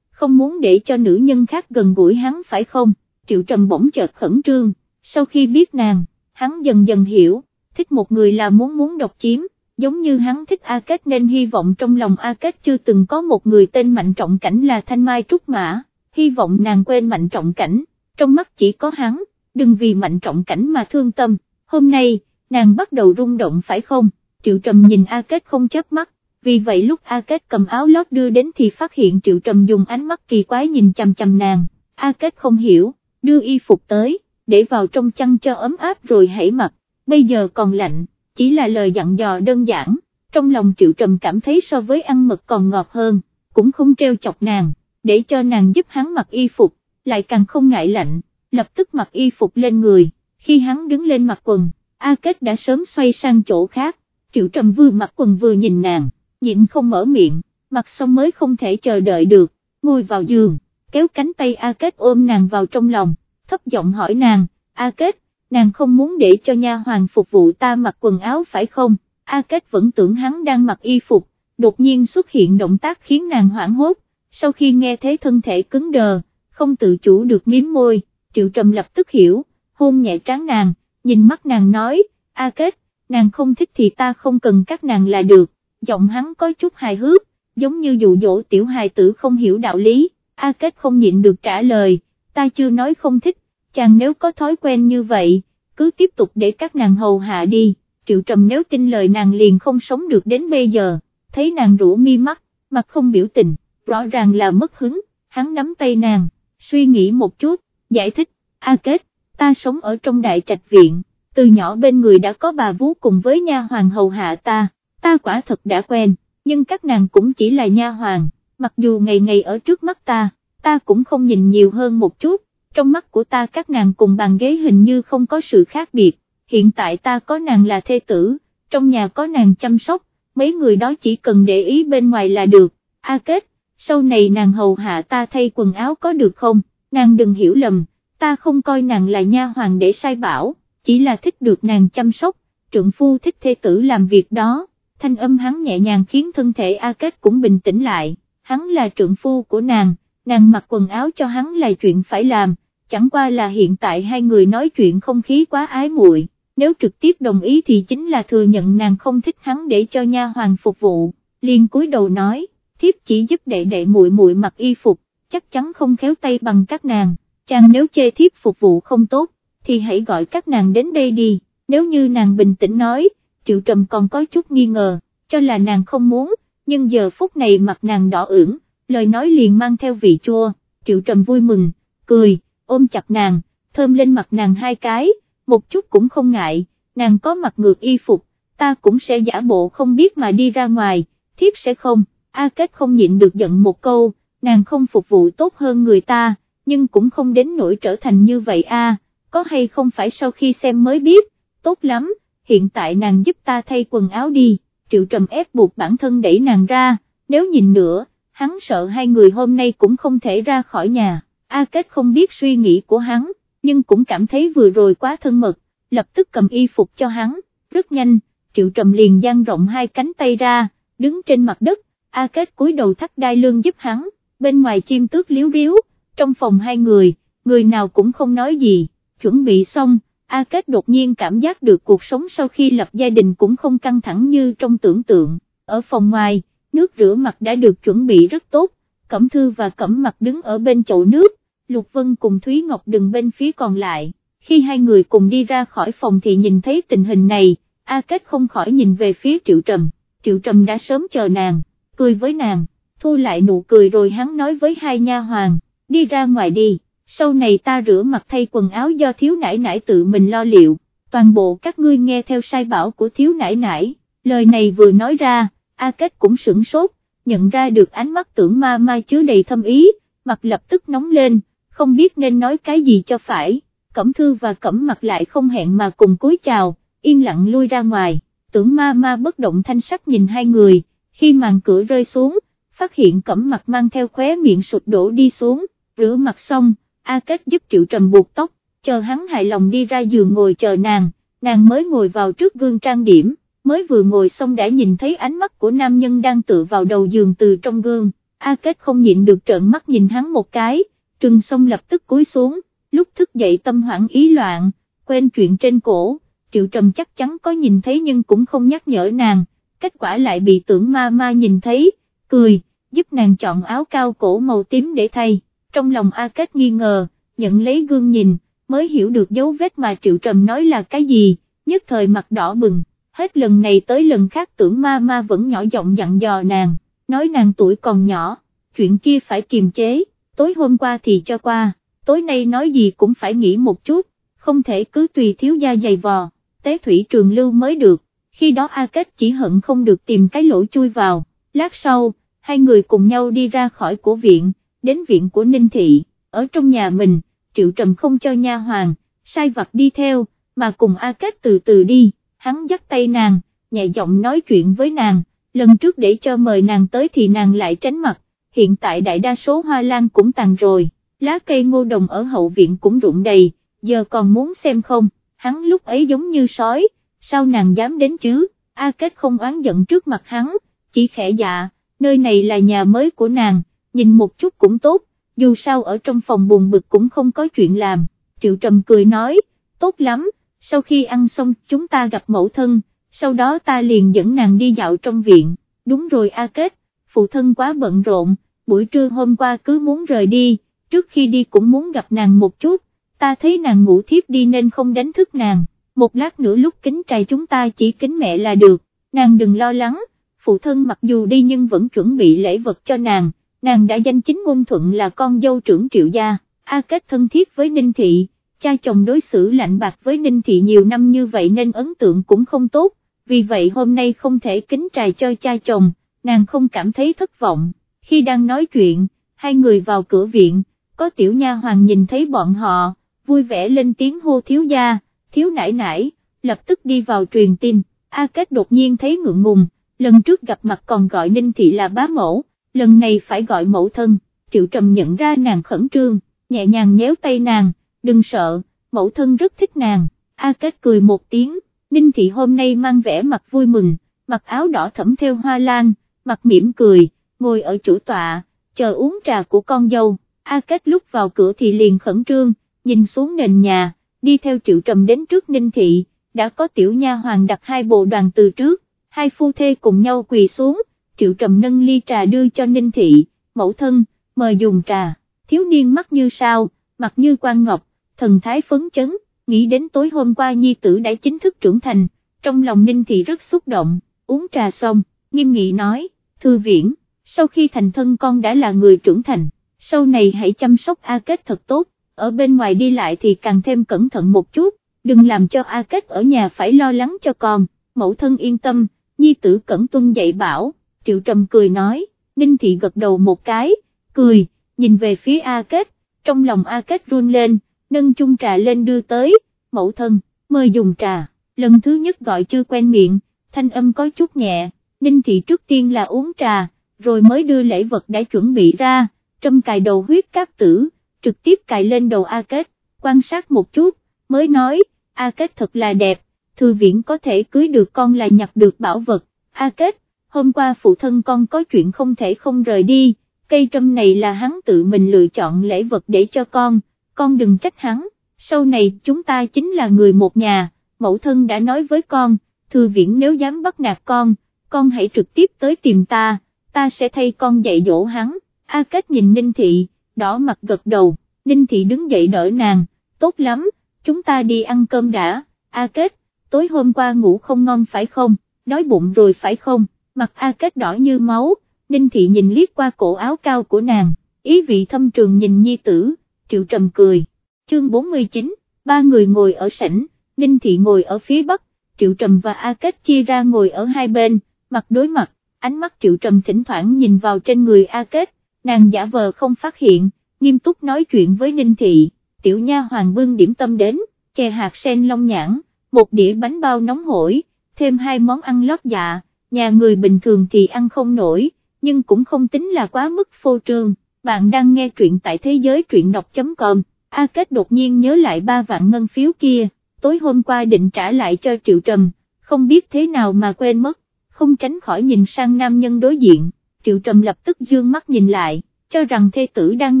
không muốn để cho nữ nhân khác gần gũi hắn phải không, triệu trầm bỗng chợt khẩn trương, sau khi biết nàng, hắn dần dần hiểu, thích một người là muốn muốn độc chiếm, giống như hắn thích A Kết nên hy vọng trong lòng A Kết chưa từng có một người tên Mạnh Trọng Cảnh là Thanh Mai Trúc Mã, hy vọng nàng quên Mạnh Trọng Cảnh, trong mắt chỉ có hắn, đừng vì Mạnh Trọng Cảnh mà thương tâm, hôm nay, nàng bắt đầu rung động phải không, Triệu Trầm nhìn A Kết không chớp mắt, vì vậy lúc A Kết cầm áo lót đưa đến thì phát hiện Triệu Trầm dùng ánh mắt kỳ quái nhìn chằm chằm nàng, A Kết không hiểu, đưa y phục tới, để vào trong chăn cho ấm áp rồi hãy mặc, bây giờ còn lạnh, chỉ là lời dặn dò đơn giản, trong lòng Triệu Trầm cảm thấy so với ăn mật còn ngọt hơn, cũng không treo chọc nàng, để cho nàng giúp hắn mặc y phục, lại càng không ngại lạnh, lập tức mặc y phục lên người, khi hắn đứng lên mặc quần, A Kết đã sớm xoay sang chỗ khác, Triệu Trầm vừa mặc quần vừa nhìn nàng, nhịn không mở miệng, mặc xong mới không thể chờ đợi được, ngồi vào giường, kéo cánh tay A Kết ôm nàng vào trong lòng, thấp giọng hỏi nàng, A Kết, nàng không muốn để cho nha hoàng phục vụ ta mặc quần áo phải không, A Kết vẫn tưởng hắn đang mặc y phục, đột nhiên xuất hiện động tác khiến nàng hoảng hốt, sau khi nghe thấy thân thể cứng đờ, không tự chủ được miếm môi, triệu trầm lập tức hiểu, hôn nhẹ tráng nàng, nhìn mắt nàng nói, A kết, nàng không thích thì ta không cần các nàng là được, giọng hắn có chút hài hước, giống như dụ dỗ tiểu hài tử không hiểu đạo lý, A kết không nhịn được trả lời, ta chưa nói không thích, chàng nếu có thói quen như vậy, cứ tiếp tục để các nàng hầu hạ đi, triệu trầm nếu tin lời nàng liền không sống được đến bây giờ, thấy nàng rũ mi mắt, mặt không biểu tình, rõ ràng là mất hứng, hắn nắm tay nàng, suy nghĩ một chút, giải thích, A kết, ta sống ở trong đại trạch viện, từ nhỏ bên người đã có bà vú cùng với nha hoàng hầu hạ ta, ta quả thật đã quen, nhưng các nàng cũng chỉ là nha hoàng, mặc dù ngày ngày ở trước mắt ta, ta cũng không nhìn nhiều hơn một chút, trong mắt của ta các nàng cùng bàn ghế hình như không có sự khác biệt, hiện tại ta có nàng là thê tử, trong nhà có nàng chăm sóc, mấy người đó chỉ cần để ý bên ngoài là được, A kết, sau này nàng hầu hạ ta thay quần áo có được không, nàng đừng hiểu lầm, ta không coi nàng là nha hoàng để sai bảo, chỉ là thích được nàng chăm sóc, trượng phu thích thê tử làm việc đó, thanh âm hắn nhẹ nhàng khiến thân thể A Kết cũng bình tĩnh lại, hắn là trượng phu của nàng, nàng mặc quần áo cho hắn là chuyện phải làm, chẳng qua là hiện tại hai người nói chuyện không khí quá ái muội. Nếu trực tiếp đồng ý thì chính là thừa nhận nàng không thích hắn để cho nha hoàng phục vụ, liền cúi đầu nói, thiếp chỉ giúp đệ đệ muội muội mặc y phục, chắc chắn không khéo tay bằng các nàng, chàng nếu chê thiếp phục vụ không tốt, thì hãy gọi các nàng đến đây đi, nếu như nàng bình tĩnh nói, triệu trầm còn có chút nghi ngờ, cho là nàng không muốn, nhưng giờ phút này mặt nàng đỏ ửng, lời nói liền mang theo vị chua, triệu trầm vui mừng, cười, ôm chặt nàng, thơm lên mặt nàng hai cái, một chút cũng không ngại, nàng có mặt ngược y phục, ta cũng sẽ giả bộ không biết mà đi ra ngoài, thiếp sẽ không, A Kết không nhịn được giận một câu, nàng không phục vụ tốt hơn người ta, nhưng cũng không đến nỗi trở thành như vậy a. có hay không phải sau khi xem mới biết, tốt lắm, hiện tại nàng giúp ta thay quần áo đi, triệu trầm ép buộc bản thân đẩy nàng ra, nếu nhìn nữa, hắn sợ hai người hôm nay cũng không thể ra khỏi nhà, A Kết không biết suy nghĩ của hắn, nhưng cũng cảm thấy vừa rồi quá thân mật, lập tức cầm y phục cho hắn, rất nhanh, triệu trầm liền dang rộng hai cánh tay ra, đứng trên mặt đất, A Kết cúi đầu thắt đai lưng giúp hắn, bên ngoài chim tước liếu riếu, trong phòng hai người, người nào cũng không nói gì, chuẩn bị xong, A Kết đột nhiên cảm giác được cuộc sống sau khi lập gia đình cũng không căng thẳng như trong tưởng tượng, ở phòng ngoài, nước rửa mặt đã được chuẩn bị rất tốt, Cẩm Thư và Cẩm Mặt đứng ở bên chậu nước, Lục Vân cùng Thúy Ngọc đứng bên phía còn lại, khi hai người cùng đi ra khỏi phòng thì nhìn thấy tình hình này, A Kết không khỏi nhìn về phía Triệu Trầm, Triệu Trầm đã sớm chờ nàng, cười với nàng, thu lại nụ cười rồi hắn nói với hai nha hoàng, đi ra ngoài đi, sau này ta rửa mặt thay quần áo do thiếu nải nải tự mình lo liệu, toàn bộ các ngươi nghe theo sai bảo của thiếu nải nải, lời này vừa nói ra, A Kết cũng sửng sốt, nhận ra được ánh mắt tưởng ma ma chứa đầy thâm ý, mặt lập tức nóng lên, không biết nên nói cái gì cho phải, Cẩm Thư và Cẩm mặt lại không hẹn mà cùng cúi chào, yên lặng lui ra ngoài, tưởng ma ma bất động thanh sắc nhìn hai người, khi màn cửa rơi xuống, phát hiện Cẩm mặt mang theo khóe miệng sụt đổ đi xuống, rửa mặt xong, A Kết giúp Triệu Trầm buộc tóc, chờ hắn hài lòng đi ra giường ngồi chờ nàng, nàng mới ngồi vào trước gương trang điểm, mới vừa ngồi xong đã nhìn thấy ánh mắt của nam nhân đang tựa vào đầu giường từ trong gương, A Kết không nhịn được trợn mắt nhìn hắn một cái, trừng xong lập tức cúi xuống, lúc thức dậy tâm hoảng ý loạn, quên chuyện trên cổ, Triệu Trầm chắc chắn có nhìn thấy nhưng cũng không nhắc nhở nàng, kết quả lại bị tưởng ma ma nhìn thấy, cười, giúp nàng chọn áo cao cổ màu tím để thay trong lòng A Kết nghi ngờ, nhận lấy gương nhìn, mới hiểu được dấu vết mà Triệu Trầm nói là cái gì, nhất thời mặt đỏ bừng, hết lần này tới lần khác tưởng ma ma vẫn nhỏ giọng dặn dò nàng, nói nàng tuổi còn nhỏ, chuyện kia phải kiềm chế, tối hôm qua thì cho qua, tối nay nói gì cũng phải nghĩ một chút, không thể cứ tùy thiếu gia dày vò, tế thủy trường lưu mới được, khi đó A Kết chỉ hận không được tìm cái lỗ chui vào, lát sau, hai người cùng nhau đi ra khỏi cổ viện, đến viện của Ninh Thị, ở trong nhà mình, Triệu Trầm không cho nha hoàng, sai vặt đi theo, mà cùng A Kết từ từ đi, hắn dắt tay nàng, nhẹ giọng nói chuyện với nàng, lần trước để cho mời nàng tới thì nàng lại tránh mặt, hiện tại đại đa số hoa lan cũng tàn rồi, lá cây ngô đồng ở hậu viện cũng rụng đầy, giờ còn muốn xem không, hắn lúc ấy giống như sói, sao nàng dám đến chứ, A Kết không oán giận trước mặt hắn, chỉ khẽ dạ, nơi này là nhà mới của nàng, nhìn một chút cũng tốt, dù sao ở trong phòng buồn bực cũng không có chuyện làm, Triệu Trầm cười nói, tốt lắm, sau khi ăn xong chúng ta gặp mẫu thân, sau đó ta liền dẫn nàng đi dạo trong viện, đúng rồi A Kết, phụ thân quá bận rộn, buổi trưa hôm qua cứ muốn rời đi, trước khi đi cũng muốn gặp nàng một chút, ta thấy nàng ngủ thiếp đi nên không đánh thức nàng, một lát nữa lúc kính trai chúng ta chỉ kính mẹ là được, nàng đừng lo lắng, phụ thân mặc dù đi nhưng vẫn chuẩn bị lễ vật cho nàng, nàng đã danh chính ngôn thuận là con dâu trưởng triệu gia, A Kết thân thiết với Ninh Thị, cha chồng đối xử lạnh bạc với Ninh Thị nhiều năm như vậy nên ấn tượng cũng không tốt, vì vậy hôm nay không thể kính trài cho cha chồng, nàng không cảm thấy thất vọng, khi đang nói chuyện, hai người vào cửa viện, có tiểu nha hoàng nhìn thấy bọn họ, vui vẻ lên tiếng hô thiếu gia, thiếu nải nải, lập tức đi vào truyền tin, A Kết đột nhiên thấy ngượng ngùng, lần trước gặp mặt còn gọi Ninh Thị là bá mẫu, lần này phải gọi mẫu thân, Triệu Trầm nhận ra nàng khẩn trương, nhẹ nhàng nhéo tay nàng, đừng sợ, mẫu thân rất thích nàng, A Kết cười một tiếng, Ninh Thị hôm nay mang vẻ mặt vui mừng, mặc áo đỏ thẫm theo hoa lan, mặt mỉm cười, ngồi ở chủ tọa, chờ uống trà của con dâu, A Kết lúc vào cửa thì liền khẩn trương, nhìn xuống nền nhà, đi theo Triệu Trầm đến trước Ninh Thị, đã có tiểu nha hoàng đặt hai bộ đoàn từ trước, hai phu thê cùng nhau quỳ xuống, Triệu Trầm nâng ly trà đưa cho Ninh Thị, mẫu thân, mời dùng trà, thiếu niên mắt như sao, mặt như quan ngọc, thần thái phấn chấn, nghĩ đến tối hôm qua nhi tử đã chính thức trưởng thành, trong lòng Ninh Thị rất xúc động, uống trà xong, nghiêm nghị nói, thư viễn, sau khi thành thân con đã là người trưởng thành, sau này hãy chăm sóc A Kết thật tốt, ở bên ngoài đi lại thì càng thêm cẩn thận một chút, đừng làm cho A Kết ở nhà phải lo lắng cho con, mẫu thân yên tâm, nhi tử cẩn tuân dạy bảo, Triệu Trầm cười nói, Ninh Thị gật đầu một cái, cười, nhìn về phía A Kết, trong lòng A Kết run lên, nâng chung trà lên đưa tới, mẫu thân, mời dùng trà, lần thứ nhất gọi chưa quen miệng, thanh âm có chút nhẹ, Ninh Thị trước tiên là uống trà, rồi mới đưa lễ vật đã chuẩn bị ra, trâm cài đầu huyết cát tử, trực tiếp cài lên đầu A Kết, quan sát một chút, mới nói, A Kết thật là đẹp, thư viện có thể cưới được con là nhặt được bảo vật, A Kết, hôm qua phụ thân con có chuyện không thể không rời đi, cây trâm này là hắn tự mình lựa chọn lễ vật để cho con, con đừng trách hắn, sau này chúng ta chính là người một nhà, mẫu thân đã nói với con, thư viện nếu dám bắt nạt con, con hãy trực tiếp tới tìm ta, ta sẽ thay con dạy dỗ hắn, A Kết nhìn Ninh Thị, đỏ mặt gật đầu, Ninh Thị đứng dậy đỡ nàng, tốt lắm, chúng ta đi ăn cơm đã, A Kết, tối hôm qua ngủ không ngon phải không, đói bụng rồi phải không, mặt A Kết đỏ như máu, Ninh Thị nhìn liếc qua cổ áo cao của nàng, ý vị thâm trường nhìn nhi tử, Triệu Trầm cười, chương 49, ba người ngồi ở sảnh, Ninh Thị ngồi ở phía bắc, Triệu Trầm và A Kết chia ra ngồi ở hai bên, mặt đối mặt, ánh mắt Triệu Trầm thỉnh thoảng nhìn vào trên người A Kết, nàng giả vờ không phát hiện, nghiêm túc nói chuyện với Ninh Thị, tiểu nha hoàng bưng điểm tâm đến, chè hạt sen long nhãn, một đĩa bánh bao nóng hổi, thêm hai món ăn lót dạ, nhà người bình thường thì ăn không nổi, nhưng cũng không tính là quá mức phô trương, bạn đang nghe truyện tại thế giới truyện đọc.com, A Kết đột nhiên nhớ lại ba vạn ngân phiếu kia, tối hôm qua định trả lại cho Triệu Trầm, không biết thế nào mà quên mất, không tránh khỏi nhìn sang nam nhân đối diện, Triệu Trầm lập tức dương mắt nhìn lại, cho rằng thê tử đang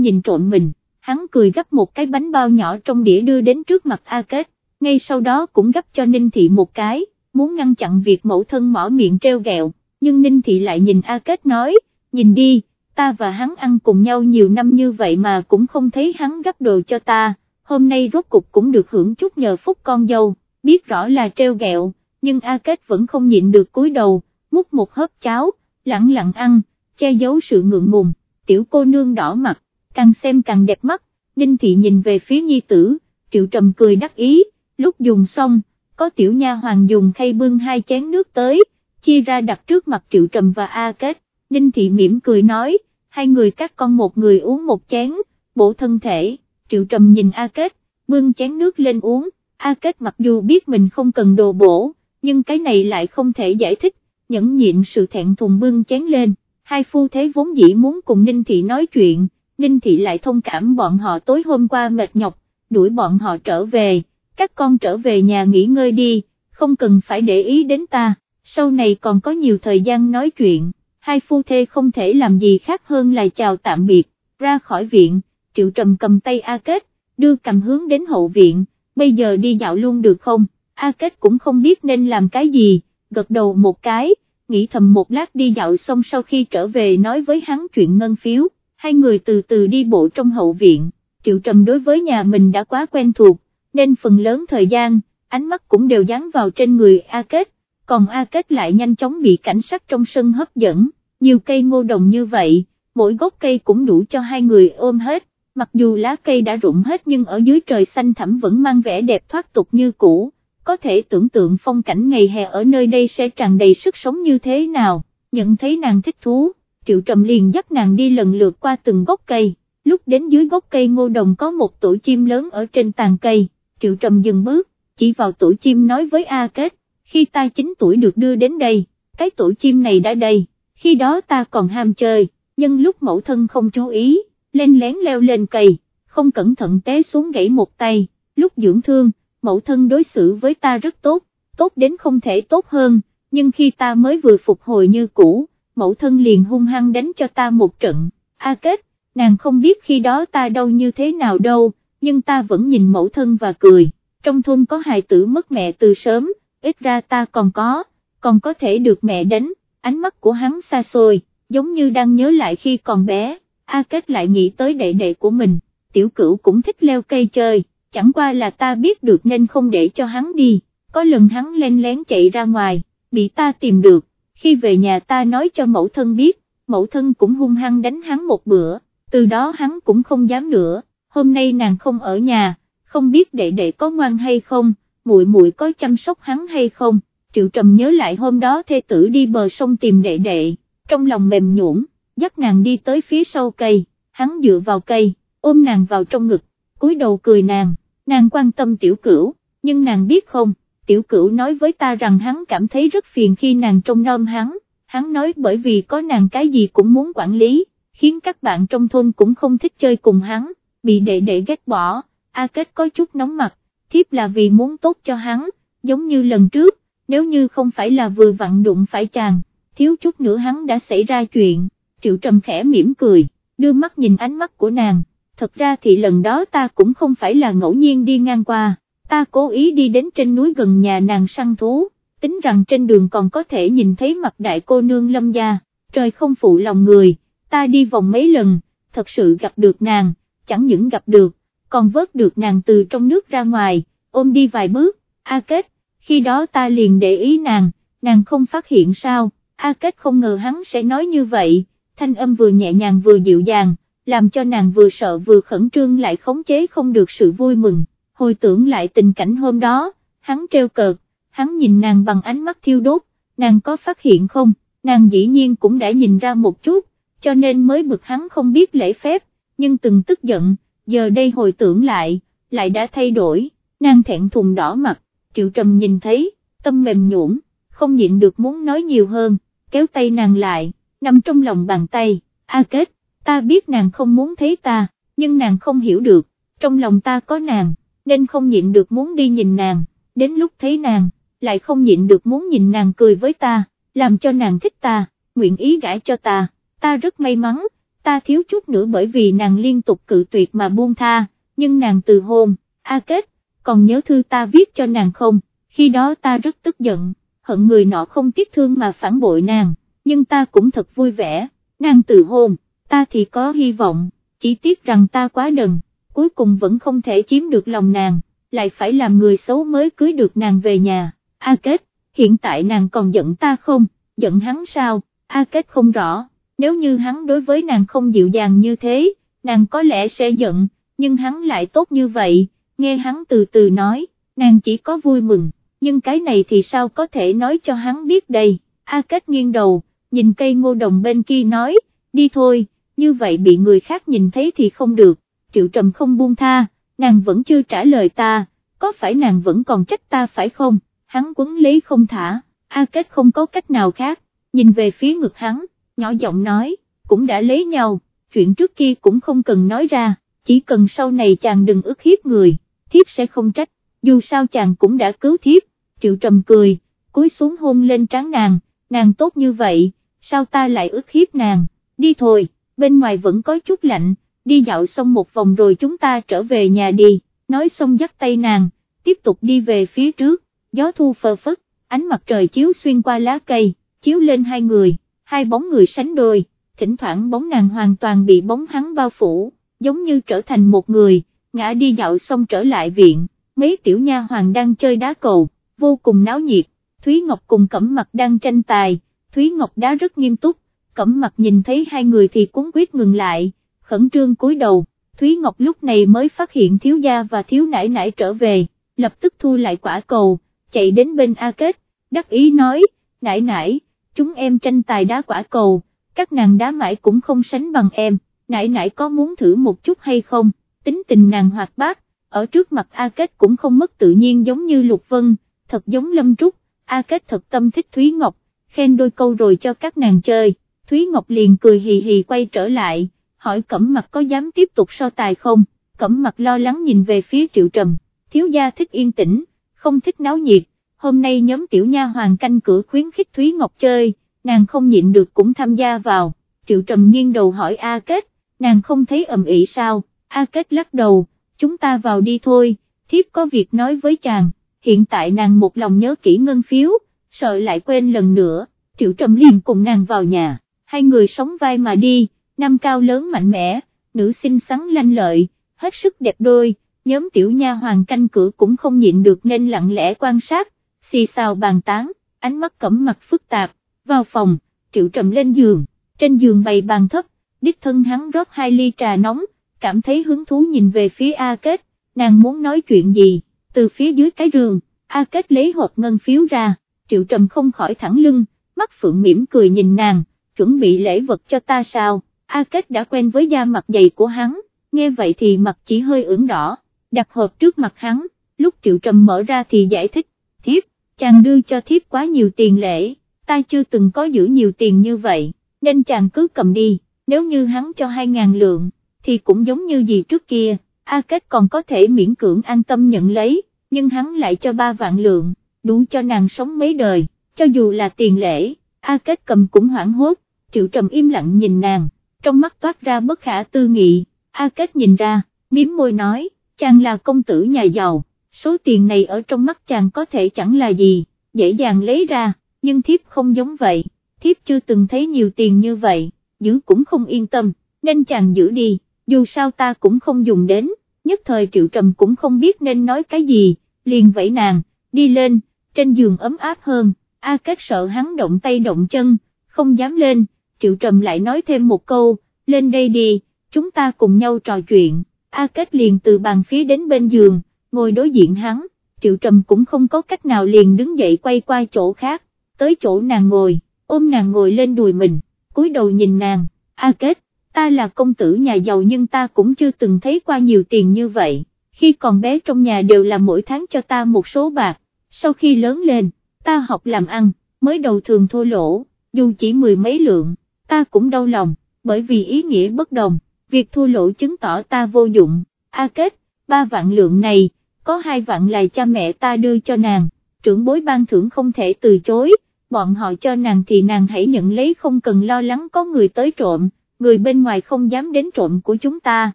nhìn trộm mình, hắn cười gấp một cái bánh bao nhỏ trong đĩa đưa đến trước mặt A Kết, ngay sau đó cũng gấp cho Ninh Thị một cái, muốn ngăn chặn việc mẫu thân mỏ miệng treo gẹo, nhưng Ninh Thị lại nhìn A Kết nói, nhìn đi, ta và hắn ăn cùng nhau nhiều năm như vậy mà cũng không thấy hắn gấp đồ cho ta, hôm nay rốt cục cũng được hưởng chút nhờ phúc con dâu, biết rõ là treo gẹo, nhưng A Kết vẫn không nhịn được cúi đầu, múc một hớp cháo, lặng lặng ăn, che giấu sự ngượng ngùng, tiểu cô nương đỏ mặt, càng xem càng đẹp mắt, Ninh Thị nhìn về phía nhi tử, Triệu Trầm cười đắc ý, lúc dùng xong, có tiểu nha hoàng dùng khay bưng hai chén nước tới, chia ra đặt trước mặt Triệu Trầm và A Kết, Ninh Thị mỉm cười nói, hai người các con một người uống một chén, bổ thân thể, Triệu Trầm nhìn A Kết, bưng chén nước lên uống, A Kết mặc dù biết mình không cần đồ bổ, nhưng cái này lại không thể giải thích, nhẫn nhịn sự thẹn thùng bưng chén lên, hai phu thế vốn dĩ muốn cùng Ninh Thị nói chuyện, Ninh Thị lại thông cảm bọn họ tối hôm qua mệt nhọc, đuổi bọn họ trở về, các con trở về nhà nghỉ ngơi đi, không cần phải để ý đến ta, sau này còn có nhiều thời gian nói chuyện, hai phu thê không thể làm gì khác hơn là chào tạm biệt, ra khỏi viện, Triệu Trầm cầm tay A Kết, đưa cầm hướng đến hậu viện, bây giờ đi dạo luôn được không, A Kết cũng không biết nên làm cái gì, gật đầu một cái, nghĩ thầm một lát đi dạo xong sau khi trở về nói với hắn chuyện ngân phiếu, hai người từ từ đi bộ trong hậu viện, Triệu Trầm đối với nhà mình đã quá quen thuộc, nên phần lớn thời gian, ánh mắt cũng đều dán vào trên người A Kết, còn A Kết lại nhanh chóng bị cảnh sắc trong sân hấp dẫn, nhiều cây ngô đồng như vậy, mỗi gốc cây cũng đủ cho hai người ôm hết, mặc dù lá cây đã rụng hết nhưng ở dưới trời xanh thẳm vẫn mang vẻ đẹp thoát tục như cũ, có thể tưởng tượng phong cảnh ngày hè ở nơi đây sẽ tràn đầy sức sống như thế nào, nhận thấy nàng thích thú, Triệu Trầm liền dắt nàng đi lần lượt qua từng gốc cây, lúc đến dưới gốc cây ngô đồng có một tổ chim lớn ở trên tàn cây, Triệu Trầm dừng bước, chỉ vào tổ chim nói với A Kết, khi ta 9 tuổi được đưa đến đây, cái tổ chim này đã đầy khi đó ta còn ham chơi, nhưng lúc mẫu thân không chú ý, lên lén leo lên cây, không cẩn thận té xuống gãy một tay, lúc dưỡng thương, mẫu thân đối xử với ta rất tốt, tốt đến không thể tốt hơn, nhưng khi ta mới vừa phục hồi như cũ, mẫu thân liền hung hăng đánh cho ta một trận, A Kết, nàng không biết khi đó ta đau như thế nào đâu, nhưng ta vẫn nhìn mẫu thân và cười, trong thôn có hài tử mất mẹ từ sớm, ít ra ta còn có, còn có thể được mẹ đánh, ánh mắt của hắn xa xôi, giống như đang nhớ lại khi còn bé, A Kết lại nghĩ tới đệ đệ của mình, tiểu cửu cũng thích leo cây chơi, chẳng qua là ta biết được nên không để cho hắn đi, có lần hắn lén lén chạy ra ngoài, bị ta tìm được, khi về nhà ta nói cho mẫu thân biết, mẫu thân cũng hung hăng đánh hắn một bữa, từ đó hắn cũng không dám nữa, hôm nay nàng không ở nhà, không biết đệ đệ có ngoan hay không, muội muội có chăm sóc hắn hay không, Triệu Trầm nhớ lại hôm đó thê tử đi bờ sông tìm đệ đệ, trong lòng mềm nhũn, dắt nàng đi tới phía sau cây, hắn dựa vào cây, ôm nàng vào trong ngực, cúi đầu cười nàng, nàng quan tâm tiểu cửu, nhưng nàng biết không, tiểu cửu nói với ta rằng hắn cảm thấy rất phiền khi nàng trông nom hắn, hắn nói bởi vì có nàng cái gì cũng muốn quản lý, khiến các bạn trong thôn cũng không thích chơi cùng hắn, bị đệ đệ ghét bỏ, A Kết có chút nóng mặt, thiếp là vì muốn tốt cho hắn, giống như lần trước, nếu như không phải là vừa vặn đụng phải chàng, thiếu chút nữa hắn đã xảy ra chuyện, triệu trầm khẽ mỉm cười, đưa mắt nhìn ánh mắt của nàng, thật ra thì lần đó ta cũng không phải là ngẫu nhiên đi ngang qua, ta cố ý đi đến trên núi gần nhà nàng săn thú, tính rằng trên đường còn có thể nhìn thấy mặt đại cô nương lâm gia, trời không phụ lòng người, ta đi vòng mấy lần, thật sự gặp được nàng, chẳng những gặp được, còn vớt được nàng từ trong nước ra ngoài, ôm đi vài bước, A Kết, khi đó ta liền để ý nàng, nàng không phát hiện sao, A Kết không ngờ hắn sẽ nói như vậy, thanh âm vừa nhẹ nhàng vừa dịu dàng, làm cho nàng vừa sợ vừa khẩn trương lại khống chế không được sự vui mừng, hồi tưởng lại tình cảnh hôm đó, hắn treo cợt, hắn nhìn nàng bằng ánh mắt thiêu đốt, nàng có phát hiện không, nàng dĩ nhiên cũng đã nhìn ra một chút, cho nên mới bực hắn không biết lễ phép, nhưng từng tức giận, giờ đây hồi tưởng lại, lại đã thay đổi, nàng thẹn thùng đỏ mặt, triệu trầm nhìn thấy, tâm mềm nhũn, không nhịn được muốn nói nhiều hơn, kéo tay nàng lại, nằm trong lòng bàn tay, A Kết, ta biết nàng không muốn thấy ta, nhưng nàng không hiểu được, trong lòng ta có nàng, nên không nhịn được muốn đi nhìn nàng, đến lúc thấy nàng, lại không nhịn được muốn nhìn nàng cười với ta, làm cho nàng thích ta, nguyện ý gãi cho ta, ta rất may mắn, ta thiếu chút nữa bởi vì nàng liên tục cự tuyệt mà buông tha, nhưng nàng từ hôn, A Kết, còn nhớ thư ta viết cho nàng không, khi đó ta rất tức giận, hận người nọ không tiếc thương mà phản bội nàng, nhưng ta cũng thật vui vẻ, nàng từ hôn, ta thì có hy vọng, chỉ tiếc rằng ta quá đần, cuối cùng vẫn không thể chiếm được lòng nàng, lại phải làm người xấu mới cưới được nàng về nhà, A Kết, hiện tại nàng còn giận ta không, giận hắn sao, A Kết không rõ nếu như hắn đối với nàng không dịu dàng như thế, nàng có lẽ sẽ giận, nhưng hắn lại tốt như vậy, nghe hắn từ từ nói, nàng chỉ có vui mừng, nhưng cái này thì sao có thể nói cho hắn biết đây, A Kết nghiêng đầu, nhìn cây ngô đồng bên kia nói, đi thôi, như vậy bị người khác nhìn thấy thì không được, triệu trầm không buông tha, nàng vẫn chưa trả lời ta, có phải nàng vẫn còn trách ta phải không, hắn quấn lấy không thả, A Kết không có cách nào khác, nhìn về phía ngực hắn, nhỏ giọng nói, cũng đã lấy nhau, chuyện trước kia cũng không cần nói ra, chỉ cần sau này chàng đừng ức hiếp người, thiếp sẽ không trách, dù sao chàng cũng đã cứu thiếp, triệu trầm cười, cúi xuống hôn lên trán nàng, nàng tốt như vậy, sao ta lại ức hiếp nàng, đi thôi, bên ngoài vẫn có chút lạnh, đi dạo xong một vòng rồi chúng ta trở về nhà đi, nói xong dắt tay nàng, tiếp tục đi về phía trước, gió thu phơ phất, ánh mặt trời chiếu xuyên qua lá cây, chiếu lên hai người, hai bóng người sánh đôi, thỉnh thoảng bóng nàng hoàn toàn bị bóng hắn bao phủ, giống như trở thành một người, ngã đi dạo xong trở lại viện, mấy tiểu nha hoàng đang chơi đá cầu, vô cùng náo nhiệt, Thúy Ngọc cùng Cẩm mặc đang tranh tài, Thúy Ngọc đá rất nghiêm túc, Cẩm mặc nhìn thấy hai người thì cuốn quyết ngừng lại, khẩn trương cúi đầu, Thúy Ngọc lúc này mới phát hiện thiếu gia và thiếu nải nải trở về, lập tức thu lại quả cầu, chạy đến bên A Kết, đắc ý nói, nải nải, chúng em tranh tài đá quả cầu, các nàng đá mãi cũng không sánh bằng em, nãy nãy có muốn thử một chút hay không, tính tình nàng hoạt bát, ở trước mặt A Kết cũng không mất tự nhiên giống như Lục Vân, thật giống Lâm Trúc, A Kết thật tâm thích Thúy Ngọc, khen đôi câu rồi cho các nàng chơi, Thúy Ngọc liền cười hì hì quay trở lại, hỏi Cẩm Mặt có dám tiếp tục so tài không, Cẩm Mặt lo lắng nhìn về phía Triệu Trầm, thiếu gia thích yên tĩnh, không thích náo nhiệt, hôm nay nhóm tiểu nha hoàng canh cửa khuyến khích Thúy Ngọc chơi, nàng không nhịn được cũng tham gia vào, Triệu Trầm nghiêng đầu hỏi A Kết, nàng không thấy ầm ĩ sao, A Kết lắc đầu, chúng ta vào đi thôi, thiếp có việc nói với chàng, hiện tại nàng một lòng nhớ kỹ ngân phiếu, sợ lại quên lần nữa, Triệu Trầm liền cùng nàng vào nhà, hai người sống vai mà đi, nam cao lớn mạnh mẽ, nữ xinh xắn lanh lợi, hết sức đẹp đôi, nhóm tiểu nha hoàng canh cửa cũng không nhịn được nên lặng lẽ quan sát, xì xào bàn tán, ánh mắt cẩm mặt phức tạp, vào phòng, Triệu Trầm lên giường, trên giường bày bàn thấp, đích thân hắn rót hai ly trà nóng, cảm thấy hứng thú nhìn về phía A Kết, nàng muốn nói chuyện gì, từ phía dưới cái giường, A Kết lấy hộp ngân phiếu ra, Triệu Trầm không khỏi thẳng lưng, mắt phượng mỉm cười nhìn nàng, chuẩn bị lễ vật cho ta sao, A Kết đã quen với da mặt dày của hắn, nghe vậy thì mặt chỉ hơi ửng đỏ, đặt hộp trước mặt hắn, lúc Triệu Trầm mở ra thì giải thích, thiếp, chàng đưa cho thiếp quá nhiều tiền lễ, ta chưa từng có giữ nhiều tiền như vậy, nên chàng cứ cầm đi, nếu như hắn cho 2.000 lượng, thì cũng giống như gì trước kia, A Kết còn có thể miễn cưỡng an tâm nhận lấy, nhưng hắn lại cho 3 vạn lượng, đủ cho nàng sống mấy đời, cho dù là tiền lễ, A Kết cầm cũng hoảng hốt, Triệu Trầm im lặng nhìn nàng, trong mắt toát ra bất khả tư nghị, A Kết nhìn ra, miếm môi nói, chàng là công tử nhà giàu, số tiền này ở trong mắt chàng có thể chẳng là gì, dễ dàng lấy ra, nhưng thiếp không giống vậy, thiếp chưa từng thấy nhiều tiền như vậy, giữ cũng không yên tâm, nên chàng giữ đi, dù sao ta cũng không dùng đến, nhất thời triệu trầm cũng không biết nên nói cái gì, liền vẫy nàng, đi lên, trên giường ấm áp hơn, A Kết sợ hắn động tay động chân, không dám lên, triệu trầm lại nói thêm một câu, lên đây đi, chúng ta cùng nhau trò chuyện, A Kết liền từ bàn phía đến bên giường, ngồi đối diện hắn, triệu trầm cũng không có cách nào liền đứng dậy quay qua chỗ khác, tới chỗ nàng ngồi, ôm nàng ngồi lên đùi mình, cúi đầu nhìn nàng, A Kết, ta là công tử nhà giàu nhưng ta cũng chưa từng thấy qua nhiều tiền như vậy, khi còn bé trong nhà đều là mỗi tháng cho ta một số bạc, sau khi lớn lên, ta học làm ăn, mới đầu thường thua lỗ, dù chỉ mười mấy lượng, ta cũng đau lòng, bởi vì ý nghĩa bất đồng, việc thua lỗ chứng tỏ ta vô dụng, A Kết, ba vạn lượng này, có hai vạn là cha mẹ ta đưa cho nàng, trưởng bối ban thưởng không thể từ chối, bọn họ cho nàng thì nàng hãy nhận lấy không cần lo lắng có người tới trộm, người bên ngoài không dám đến trộm của chúng ta,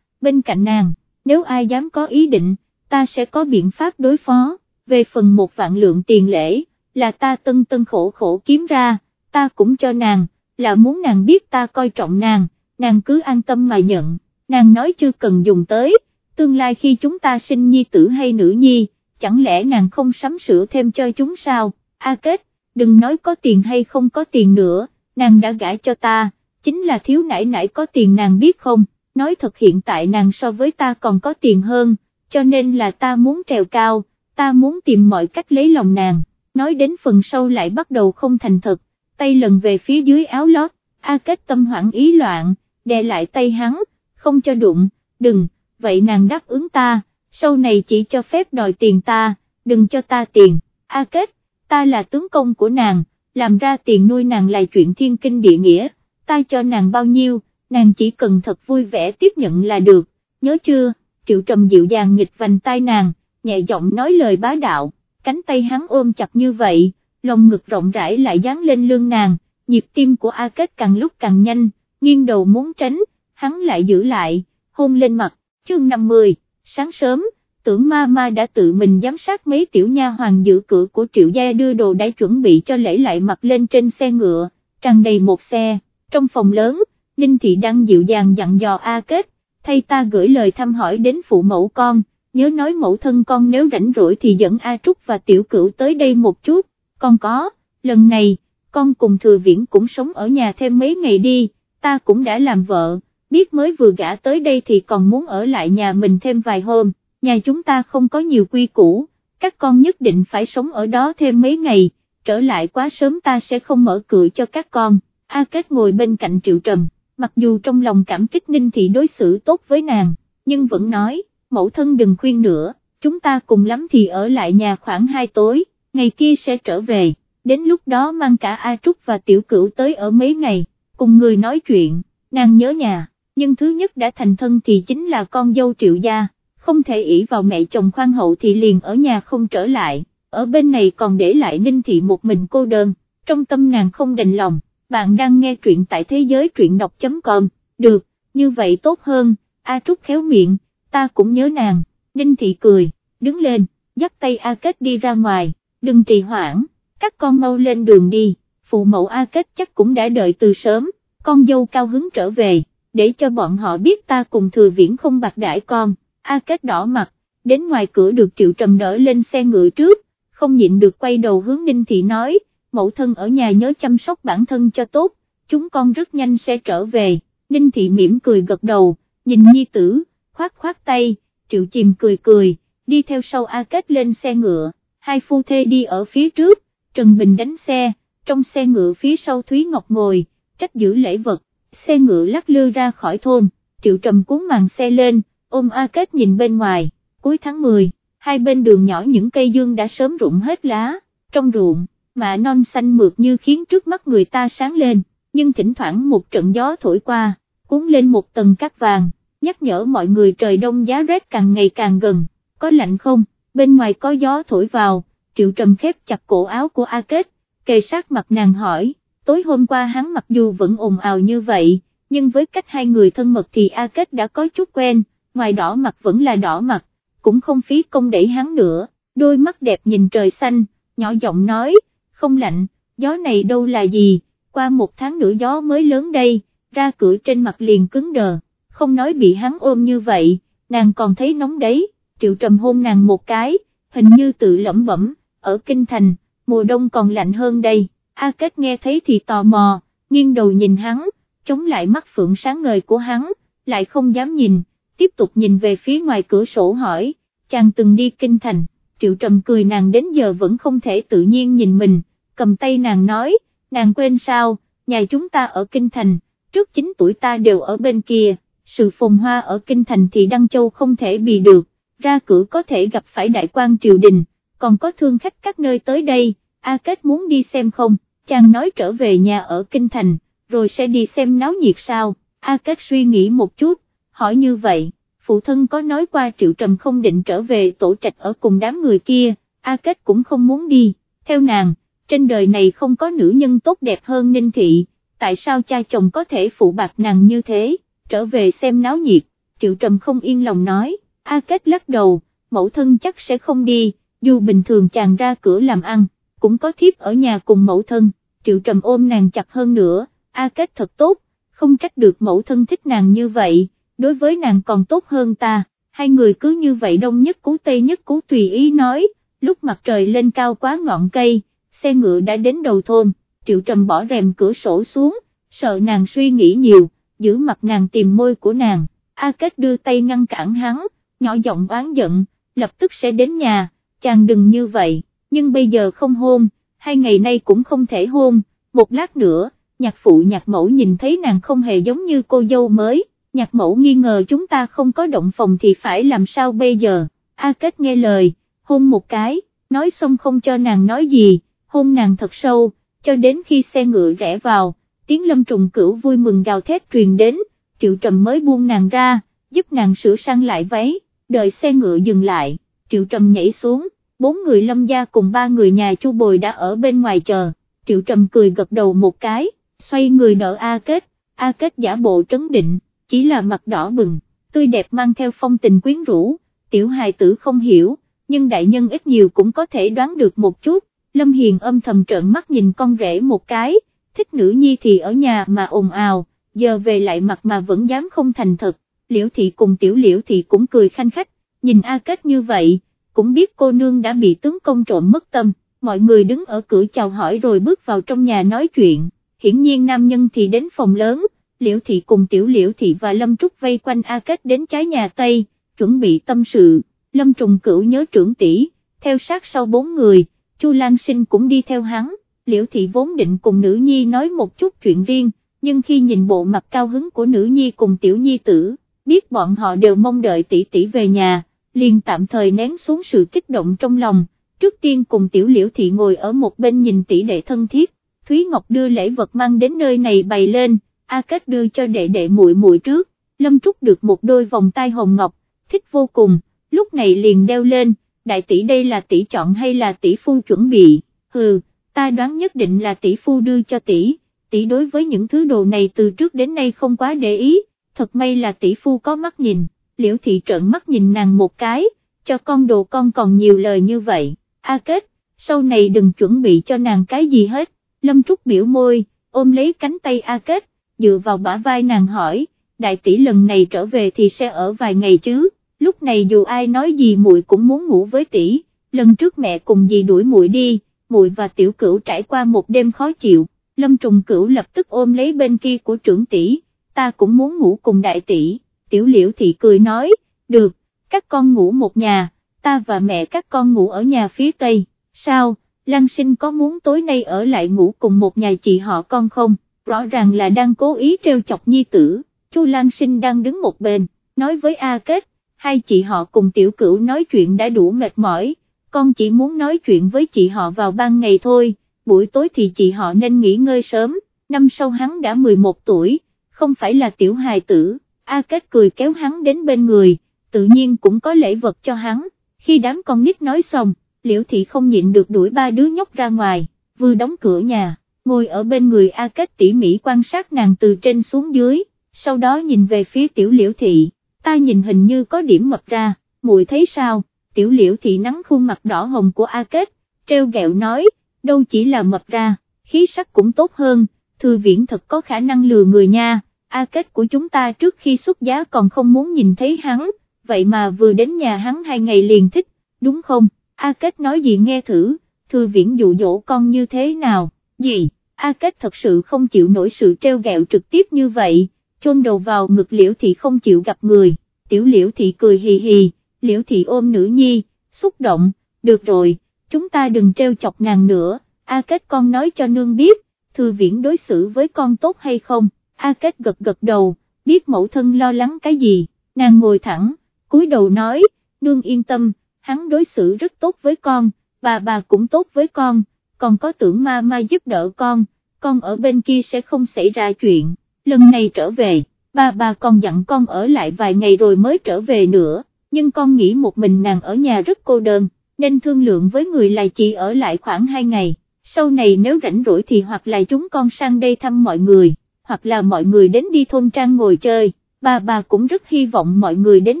bên cạnh nàng, nếu ai dám có ý định, ta sẽ có biện pháp đối phó, về phần một vạn lượng tiền lễ, là ta tân tân khổ khổ kiếm ra, ta cũng cho nàng, là muốn nàng biết ta coi trọng nàng, nàng cứ an tâm mà nhận, nàng nói chưa cần dùng tới, tương lai khi chúng ta sinh nhi tử hay nữ nhi, chẳng lẽ nàng không sắm sửa thêm cho chúng sao, A Kết, đừng nói có tiền hay không có tiền nữa, nàng đã gãi cho ta, chính là thiếu nãy nãy có tiền nàng biết không, nói thật hiện tại nàng so với ta còn có tiền hơn, cho nên là ta muốn trèo cao, ta muốn tìm mọi cách lấy lòng nàng, nói đến phần sau lại bắt đầu không thành thật, tay lần về phía dưới áo lót, A Kết tâm hoảng ý loạn, đè lại tay hắn, không cho đụng, đừng, vậy nàng đáp ứng ta, sau này chỉ cho phép đòi tiền ta, đừng cho ta tiền, A Kết, ta là tướng công của nàng, làm ra tiền nuôi nàng là chuyện thiên kinh địa nghĩa, ta cho nàng bao nhiêu, nàng chỉ cần thật vui vẻ tiếp nhận là được, nhớ chưa, triệu trầm dịu dàng nghịch vành tai nàng, nhẹ giọng nói lời bá đạo, cánh tay hắn ôm chặt như vậy, lồng ngực rộng rãi lại dán lên lưng nàng, nhịp tim của A Kết càng lúc càng nhanh, nghiêng đầu muốn tránh, hắn lại giữ lại, hôn lên mặt, chương 50, sáng sớm, tưởng ma ma đã tự mình giám sát mấy tiểu nha hoàng giữ cửa của triệu gia đưa đồ đã chuẩn bị cho lễ lại mặt lên trên xe ngựa, tràn đầy một xe, trong phòng lớn, Ninh Thị đang dịu dàng dặn dò A Kết, thay ta gửi lời thăm hỏi đến phụ mẫu con, nhớ nói mẫu thân con nếu rảnh rỗi thì dẫn A Trúc và Tiểu Cửu tới đây một chút, con có, lần này, con cùng Thừa Viễn cũng sống ở nhà thêm mấy ngày đi, ta cũng đã làm vợ, biết mới vừa gã tới đây thì còn muốn ở lại nhà mình thêm vài hôm, nhà chúng ta không có nhiều quy củ, các con nhất định phải sống ở đó thêm mấy ngày, trở lại quá sớm ta sẽ không mở cửa cho các con, A Kết ngồi bên cạnh Triệu Trầm mặc dù trong lòng cảm kích Ninh Thị đối xử tốt với nàng, nhưng vẫn nói, mẫu thân đừng khuyên nữa, chúng ta cùng lắm thì ở lại nhà khoảng 2 tối, ngày kia sẽ trở về, đến lúc đó mang cả A Trúc và Tiểu Cửu tới ở mấy ngày, cùng người nói chuyện, nàng nhớ nhà, nhưng thứ nhất đã thành thân thì chính là con dâu triệu gia, không thể ỷ vào mẹ chồng khoan hậu thì liền ở nhà không trở lại, ở bên này còn để lại Ninh Thị một mình cô đơn, trong tâm nàng không đành lòng. Bạn đang nghe truyện tại thế giới truyện đọc.com, được, như vậy tốt hơn, A Trúc khéo miệng, ta cũng nhớ nàng, Ninh Thị cười, đứng lên, dắt tay A Kết đi ra ngoài, đừng trì hoãn, các con mau lên đường đi, phụ mẫu A Kết chắc cũng đã đợi từ sớm, con dâu cao hứng trở về, để cho bọn họ biết ta cùng thừa viễn không bạc đãi con, A Kết đỏ mặt, đến ngoài cửa được Triệu Trầm đỡ lên xe ngựa trước, không nhịn được quay đầu hướng Ninh Thị nói, mẫu thân ở nhà nhớ chăm sóc bản thân cho tốt, chúng con rất nhanh sẽ trở về, Ninh Thị mỉm cười gật đầu, nhìn nhi tử, khoát khoát tay, triệu chìm cười cười, đi theo sau A Kết lên xe ngựa, hai phu thê đi ở phía trước, Trần Bình đánh xe, trong xe ngựa phía sau Thúy Ngọc ngồi, trách giữ lễ vật, xe ngựa lắc lư ra khỏi thôn, triệu trầm cuốn màn xe lên, ôm A Kết nhìn bên ngoài, cuối tháng 10, hai bên đường nhỏ những cây dương đã sớm rụng hết lá, trong ruộng mạ non xanh mượt như khiến trước mắt người ta sáng lên, nhưng thỉnh thoảng một trận gió thổi qua, cuốn lên một tầng cát vàng, nhắc nhở mọi người trời đông giá rét càng ngày càng gần, có lạnh không, bên ngoài có gió thổi vào, triệu trầm khép chặt cổ áo của A Kết, kề sát mặt nàng hỏi, tối hôm qua hắn mặc dù vẫn ồn ào như vậy, nhưng với cách hai người thân mật thì A Kết đã có chút quen, ngoài đỏ mặt vẫn là đỏ mặt, cũng không phí công đẩy hắn nữa, đôi mắt đẹp nhìn trời xanh, nhỏ giọng nói, không lạnh, gió này đâu là gì, qua một tháng nữa gió mới lớn đây, ra cửa trên mặt liền cứng đờ, không nói bị hắn ôm như vậy, nàng còn thấy nóng đấy, triệu trầm hôn nàng một cái, hình như tự lẩm bẩm, ở kinh thành, mùa đông còn lạnh hơn đây, A Kết nghe thấy thì tò mò, nghiêng đầu nhìn hắn, chống lại mắt phượng sáng ngời của hắn, lại không dám nhìn, tiếp tục nhìn về phía ngoài cửa sổ hỏi, chàng từng đi kinh thành, triệu trầm cười nàng đến giờ vẫn không thể tự nhiên nhìn mình, cầm tay nàng nói, nàng quên sao, nhà chúng ta ở Kinh Thành, trước 9 tuổi ta đều ở bên kia, sự phồn hoa ở Kinh Thành thì Đăng Châu không thể bị được, ra cửa có thể gặp phải đại quan triều đình, còn có thương khách các nơi tới đây, A Kết muốn đi xem không, chàng nói trở về nhà ở Kinh Thành, rồi sẽ đi xem náo nhiệt sao, A Kết suy nghĩ một chút, hỏi như vậy, phụ thân có nói qua triệu trầm không định trở về tổ trạch ở cùng đám người kia, A Kết cũng không muốn đi, theo nàng, trên đời này không có nữ nhân tốt đẹp hơn Ninh Thị, tại sao cha chồng có thể phụ bạc nàng như thế, trở về xem náo nhiệt, Triệu Trầm không yên lòng nói, A Kết lắc đầu, mẫu thân chắc sẽ không đi, dù bình thường chàng ra cửa làm ăn, cũng có thiếp ở nhà cùng mẫu thân, Triệu Trầm ôm nàng chặt hơn nữa, A Kết thật tốt, không trách được mẫu thân thích nàng như vậy, đối với nàng còn tốt hơn ta, hai người cứ như vậy đông nhất cú tây nhất cú tùy ý nói, lúc mặt trời lên cao quá ngọn cây, xe ngựa đã đến đầu thôn, Triệu Trầm bỏ rèm cửa sổ xuống, sợ nàng suy nghĩ nhiều, giữ mặt nàng tìm môi của nàng, A Kết đưa tay ngăn cản hắn, nhỏ giọng oán giận, lập tức sẽ đến nhà, chàng đừng như vậy, nhưng bây giờ không hôn, hai ngày nay cũng không thể hôn, một lát nữa, nhạc phụ nhạc mẫu nhìn thấy nàng không hề giống như cô dâu mới, nhạc mẫu nghi ngờ chúng ta không có động phòng thì phải làm sao bây giờ, A Kết nghe lời, hôn một cái, nói xong không cho nàng nói gì. Hôn nàng thật sâu, cho đến khi xe ngựa rẽ vào, tiếng lâm trùng cửu vui mừng gào thét truyền đến, triệu trầm mới buông nàng ra, giúp nàng sửa sang lại váy, đợi xe ngựa dừng lại, triệu trầm nhảy xuống, bốn người lâm gia cùng ba người nhà chu bồi đã ở bên ngoài chờ, triệu trầm cười gật đầu một cái, xoay người nợ A Kết, A Kết giả bộ trấn định, chỉ là mặt đỏ bừng, tươi đẹp mang theo phong tình quyến rũ, tiểu hài tử không hiểu, nhưng đại nhân ít nhiều cũng có thể đoán được một chút, Lâm Hiền âm thầm trợn mắt nhìn con rể một cái, thích nữ nhi thì ở nhà mà ồn ào, giờ về lại mặt mà vẫn dám không thành thật, liễu thị cùng tiểu liễu thị cũng cười khanh khách, nhìn A Kết như vậy, cũng biết cô nương đã bị tướng công trộm mất tâm, mọi người đứng ở cửa chào hỏi rồi bước vào trong nhà nói chuyện, hiển nhiên nam nhân thì đến phòng lớn, liễu thị cùng tiểu liễu thị và lâm trúc vây quanh A Kết đến trái nhà Tây, chuẩn bị tâm sự, lâm trùng cửu nhớ trưởng tỷ, theo sát sau bốn người, Chu Lan Sinh cũng đi theo hắn, liễu thị vốn định cùng nữ nhi nói một chút chuyện riêng, nhưng khi nhìn bộ mặt cao hứng của nữ nhi cùng tiểu nhi tử, biết bọn họ đều mong đợi tỷ tỷ về nhà, liền tạm thời nén xuống sự kích động trong lòng, trước tiên cùng tiểu liễu thị ngồi ở một bên nhìn tỷ đệ thân thiết, Thúy Ngọc đưa lễ vật mang đến nơi này bày lên, A Kết đưa cho đệ đệ muội muội trước, Lâm Trúc được một đôi vòng tay hồng ngọc, thích vô cùng, lúc này liền đeo lên, đại tỷ đây là tỷ chọn hay là tỷ phu chuẩn bị, hừ, ta đoán nhất định là tỷ phu đưa cho tỷ, tỷ đối với những thứ đồ này từ trước đến nay không quá để ý, thật may là tỷ phu có mắt nhìn, liễu thị trợn mắt nhìn nàng một cái, cho con đồ con còn nhiều lời như vậy, A Kết, sau này đừng chuẩn bị cho nàng cái gì hết, Lâm Trúc biểu môi, ôm lấy cánh tay A Kết, dựa vào bả vai nàng hỏi, đại tỷ lần này trở về thì sẽ ở vài ngày chứ, lúc này dù ai nói gì muội cũng muốn ngủ với tỷ, lần trước mẹ cùng dì đuổi muội đi, muội và tiểu cửu trải qua một đêm khó chịu, lâm trùng cửu lập tức ôm lấy bên kia của trưởng tỷ, ta cũng muốn ngủ cùng đại tỷ, tiểu liễu thị cười nói, được, các con ngủ một nhà, ta và mẹ các con ngủ ở nhà phía tây, sao, Lăng sinh có muốn tối nay ở lại ngủ cùng một nhà chị họ con không, rõ ràng là đang cố ý treo chọc nhi tử, Chu Lăng sinh đang đứng một bên, nói với A Kết, hai chị họ cùng tiểu cửu nói chuyện đã đủ mệt mỏi, con chỉ muốn nói chuyện với chị họ vào ban ngày thôi, buổi tối thì chị họ nên nghỉ ngơi sớm, năm sau hắn đã 11 tuổi, không phải là tiểu hài tử, A Kết cười kéo hắn đến bên người, tự nhiên cũng có lễ vật cho hắn, khi đám con nít nói xong, liễu thị không nhịn được đuổi ba đứa nhóc ra ngoài, vừa đóng cửa nhà, ngồi ở bên người A Kết tỉ mỉ quan sát nàng từ trên xuống dưới, sau đó nhìn về phía tiểu liễu thị, ta nhìn hình như có điểm mập ra, muội thấy sao, tiểu liễu thị nắng khuôn mặt đỏ hồng của A Kết, treo gẹo nói, đâu chỉ là mập ra, khí sắc cũng tốt hơn, thư viễn thật có khả năng lừa người nha, A Kết của chúng ta trước khi xuất giá còn không muốn nhìn thấy hắn, vậy mà vừa đến nhà hắn hai ngày liền thích, đúng không, A Kết nói gì nghe thử, thư viễn dụ dỗ con như thế nào, gì, A Kết thật sự không chịu nổi sự treo gẹo trực tiếp như vậy, chôn đầu vào ngực liễu thị không chịu gặp người, tiểu liễu thị cười hì hì, liễu thị ôm nữ nhi, xúc động, được rồi, chúng ta đừng treo chọc nàng nữa, A Kết con nói cho nương biết, thư viễn đối xử với con tốt hay không, A Kết gật gật đầu, biết mẫu thân lo lắng cái gì, nàng ngồi thẳng, cúi đầu nói, nương yên tâm, hắn đối xử rất tốt với con, bà bà cũng tốt với con, còn có tưởng ma ma giúp đỡ con, con ở bên kia sẽ không xảy ra chuyện, lần này trở về, bà bà còn dặn con ở lại vài ngày rồi mới trở về nữa, nhưng con nghĩ một mình nàng ở nhà rất cô đơn, nên thương lượng với người là chỉ ở lại khoảng 2 ngày, sau này nếu rảnh rỗi thì hoặc là chúng con sang đây thăm mọi người, hoặc là mọi người đến đi thôn trang ngồi chơi, bà bà cũng rất hy vọng mọi người đến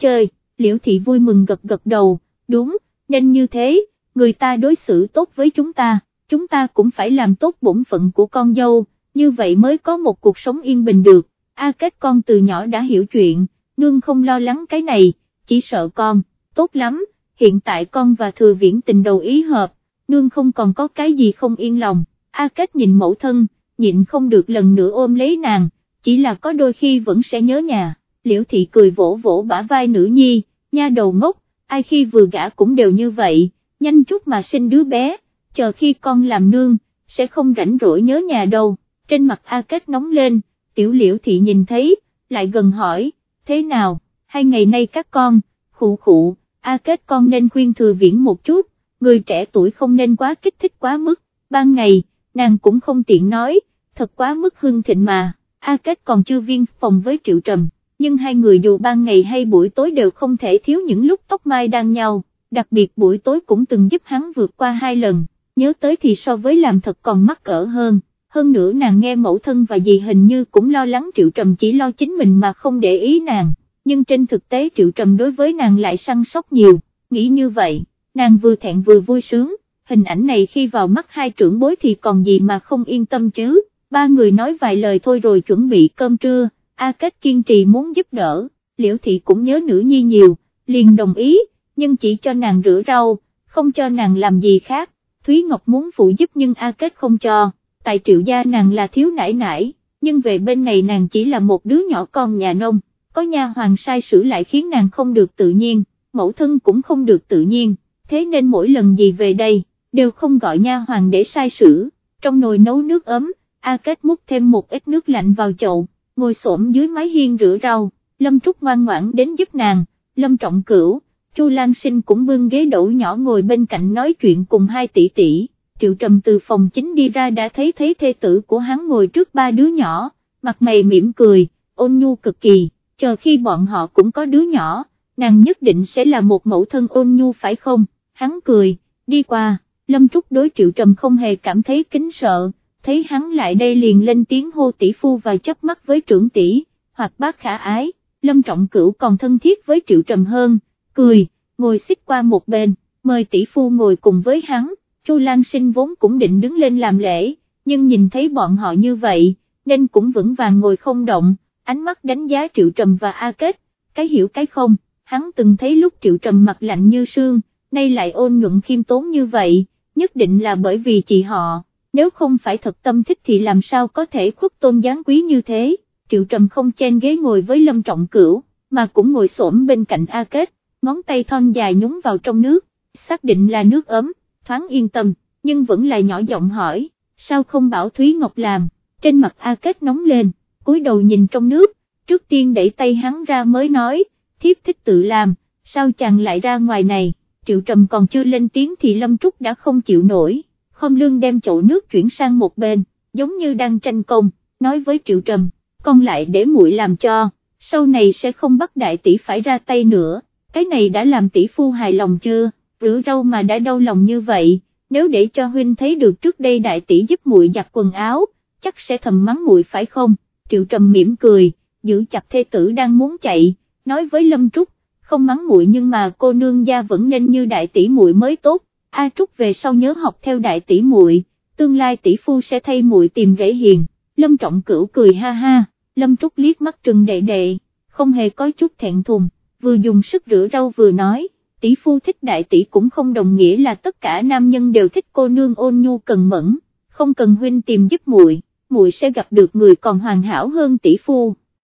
chơi, liễu thị vui mừng gật gật đầu, đúng, nên như thế, người ta đối xử tốt với chúng ta, chúng ta cũng phải làm tốt bổn phận của con dâu, như vậy mới có một cuộc sống yên bình được, A Kết con từ nhỏ đã hiểu chuyện, nương không lo lắng cái này, chỉ sợ con, tốt lắm, hiện tại con và thừa viễn tình đầu ý hợp, nương không còn có cái gì không yên lòng, A Kết nhìn mẫu thân, nhịn không được lần nữa ôm lấy nàng, chỉ là có đôi khi vẫn sẽ nhớ nhà, liễu thị cười vỗ vỗ bả vai nữ nhi, nha đầu ngốc, ai khi vừa gả cũng đều như vậy, nhanh chút mà sinh đứa bé, chờ khi con làm nương, sẽ không rảnh rỗi nhớ nhà đâu, trên mặt A Kết nóng lên, tiểu liễu thị nhìn thấy, lại gần hỏi, thế nào, hai ngày nay các con, khụ khụ, A Kết con nên khuyên thừa viễn một chút, người trẻ tuổi không nên quá kích thích quá mức, ban ngày, nàng cũng không tiện nói, thật quá mức hưng thịnh mà, A Kết còn chưa viên phòng với Triệu Trầm nhưng hai người dù ban ngày hay buổi tối đều không thể thiếu những lúc tóc mai đang nhau, đặc biệt buổi tối cũng từng giúp hắn vượt qua hai lần, nhớ tới thì so với làm thật còn mắc cỡ hơn, hơn nữa nàng nghe mẫu thân và dì hình như cũng lo lắng Triệu Trầm chỉ lo chính mình mà không để ý nàng, nhưng trên thực tế Triệu Trầm đối với nàng lại săn sóc nhiều, nghĩ như vậy, nàng vừa thẹn vừa vui sướng, hình ảnh này khi vào mắt hai trưởng bối thì còn gì mà không yên tâm chứ, ba người nói vài lời thôi rồi chuẩn bị cơm trưa, A Kết kiên trì muốn giúp đỡ, Liễu Thị cũng nhớ nữ nhi nhiều, liền đồng ý, nhưng chỉ cho nàng rửa rau, không cho nàng làm gì khác, Thúy Ngọc muốn phụ giúp nhưng A Kết không cho, tại triệu gia nàng là thiếu nải nải, nhưng về bên này nàng chỉ là một đứa nhỏ con nhà nông, có nha hoàng sai sử lại khiến nàng không được tự nhiên, mẫu thân cũng không được tự nhiên, thế nên mỗi lần gì về đây, đều không gọi nha hoàng để sai sử, trong nồi nấu nước ấm, A Kết múc thêm một ít nước lạnh vào chậu, ngồi xổm dưới mái hiên rửa rau, Lâm Trúc ngoan ngoãn đến giúp nàng, Lâm Trọng Cửu, Chu Lan Sinh cũng bưng ghế đổ nhỏ ngồi bên cạnh nói chuyện cùng hai tỷ tỷ, Triệu Trầm từ phòng chính đi ra đã thấy thấy thê tử của hắn ngồi trước ba đứa nhỏ, mặt mày mỉm cười, ôn nhu cực kỳ, chờ khi bọn họ cũng có đứa nhỏ, nàng nhất định sẽ là một mẫu thân ôn nhu phải không, hắn cười, đi qua, Lâm Trúc đối Triệu Trầm không hề cảm thấy kính sợ, thấy hắn lại đây liền lên tiếng hô tỷ phu và chấp mắt với trưởng tỷ, hoặc bác khả ái, Lâm Trọng Cửu còn thân thiết với Triệu Trầm hơn, cười, ngồi xích qua một bên, mời tỷ phu ngồi cùng với hắn, Chu Lan Sinh vốn cũng định đứng lên làm lễ, nhưng nhìn thấy bọn họ như vậy, nên cũng vững vàng ngồi không động, ánh mắt đánh giá Triệu Trầm và A Kết, cái hiểu cái không, hắn từng thấy lúc Triệu Trầm mặt lạnh như sương, nay lại ôn nhuận khiêm tốn như vậy, nhất định là bởi vì chị họ, nếu không phải thật tâm thích thì làm sao có thể khuất tôn gián quý như thế, Triệu Trầm không chen ghế ngồi với Lâm Trọng Cửu, mà cũng ngồi xổm bên cạnh A Kết, ngón tay thon dài nhúng vào trong nước, xác định là nước ấm, thoáng yên tâm, nhưng vẫn là nhỏ giọng hỏi, sao không bảo Thúy Ngọc làm, trên mặt A Kết nóng lên, cúi đầu nhìn trong nước, trước tiên đẩy tay hắn ra mới nói, thiếp thích tự làm, sao chàng lại ra ngoài này, Triệu Trầm còn chưa lên tiếng thì Lâm Trúc đã không chịu nổi, không lương đem chậu nước chuyển sang một bên, giống như đang tranh công, nói với Triệu Trầm, con lại để muội làm cho, sau này sẽ không bắt đại tỷ phải ra tay nữa, cái này đã làm tỷ phu hài lòng chưa, rửa rau mà đã đau lòng như vậy, nếu để cho huynh thấy được trước đây đại tỷ giúp muội giặt quần áo, chắc sẽ thầm mắng muội phải không, Triệu Trầm mỉm cười, giữ chặt thê tử đang muốn chạy, nói với Lâm Trúc, không mắng muội nhưng mà cô nương gia vẫn nên như đại tỷ muội mới tốt, A Trúc về sau nhớ học theo đại tỷ muội, tương lai tỷ phu sẽ thay muội tìm rễ hiền, Lâm Trọng Cửu cười ha ha, Lâm Trúc liếc mắt trừng đệ đệ, không hề có chút thẹn thùng, vừa dùng sức rửa rau vừa nói, tỷ phu thích đại tỷ cũng không đồng nghĩa là tất cả nam nhân đều thích cô nương ôn nhu cần mẫn, không cần huynh tìm giúp muội, muội sẽ gặp được người còn hoàn hảo hơn tỷ phu.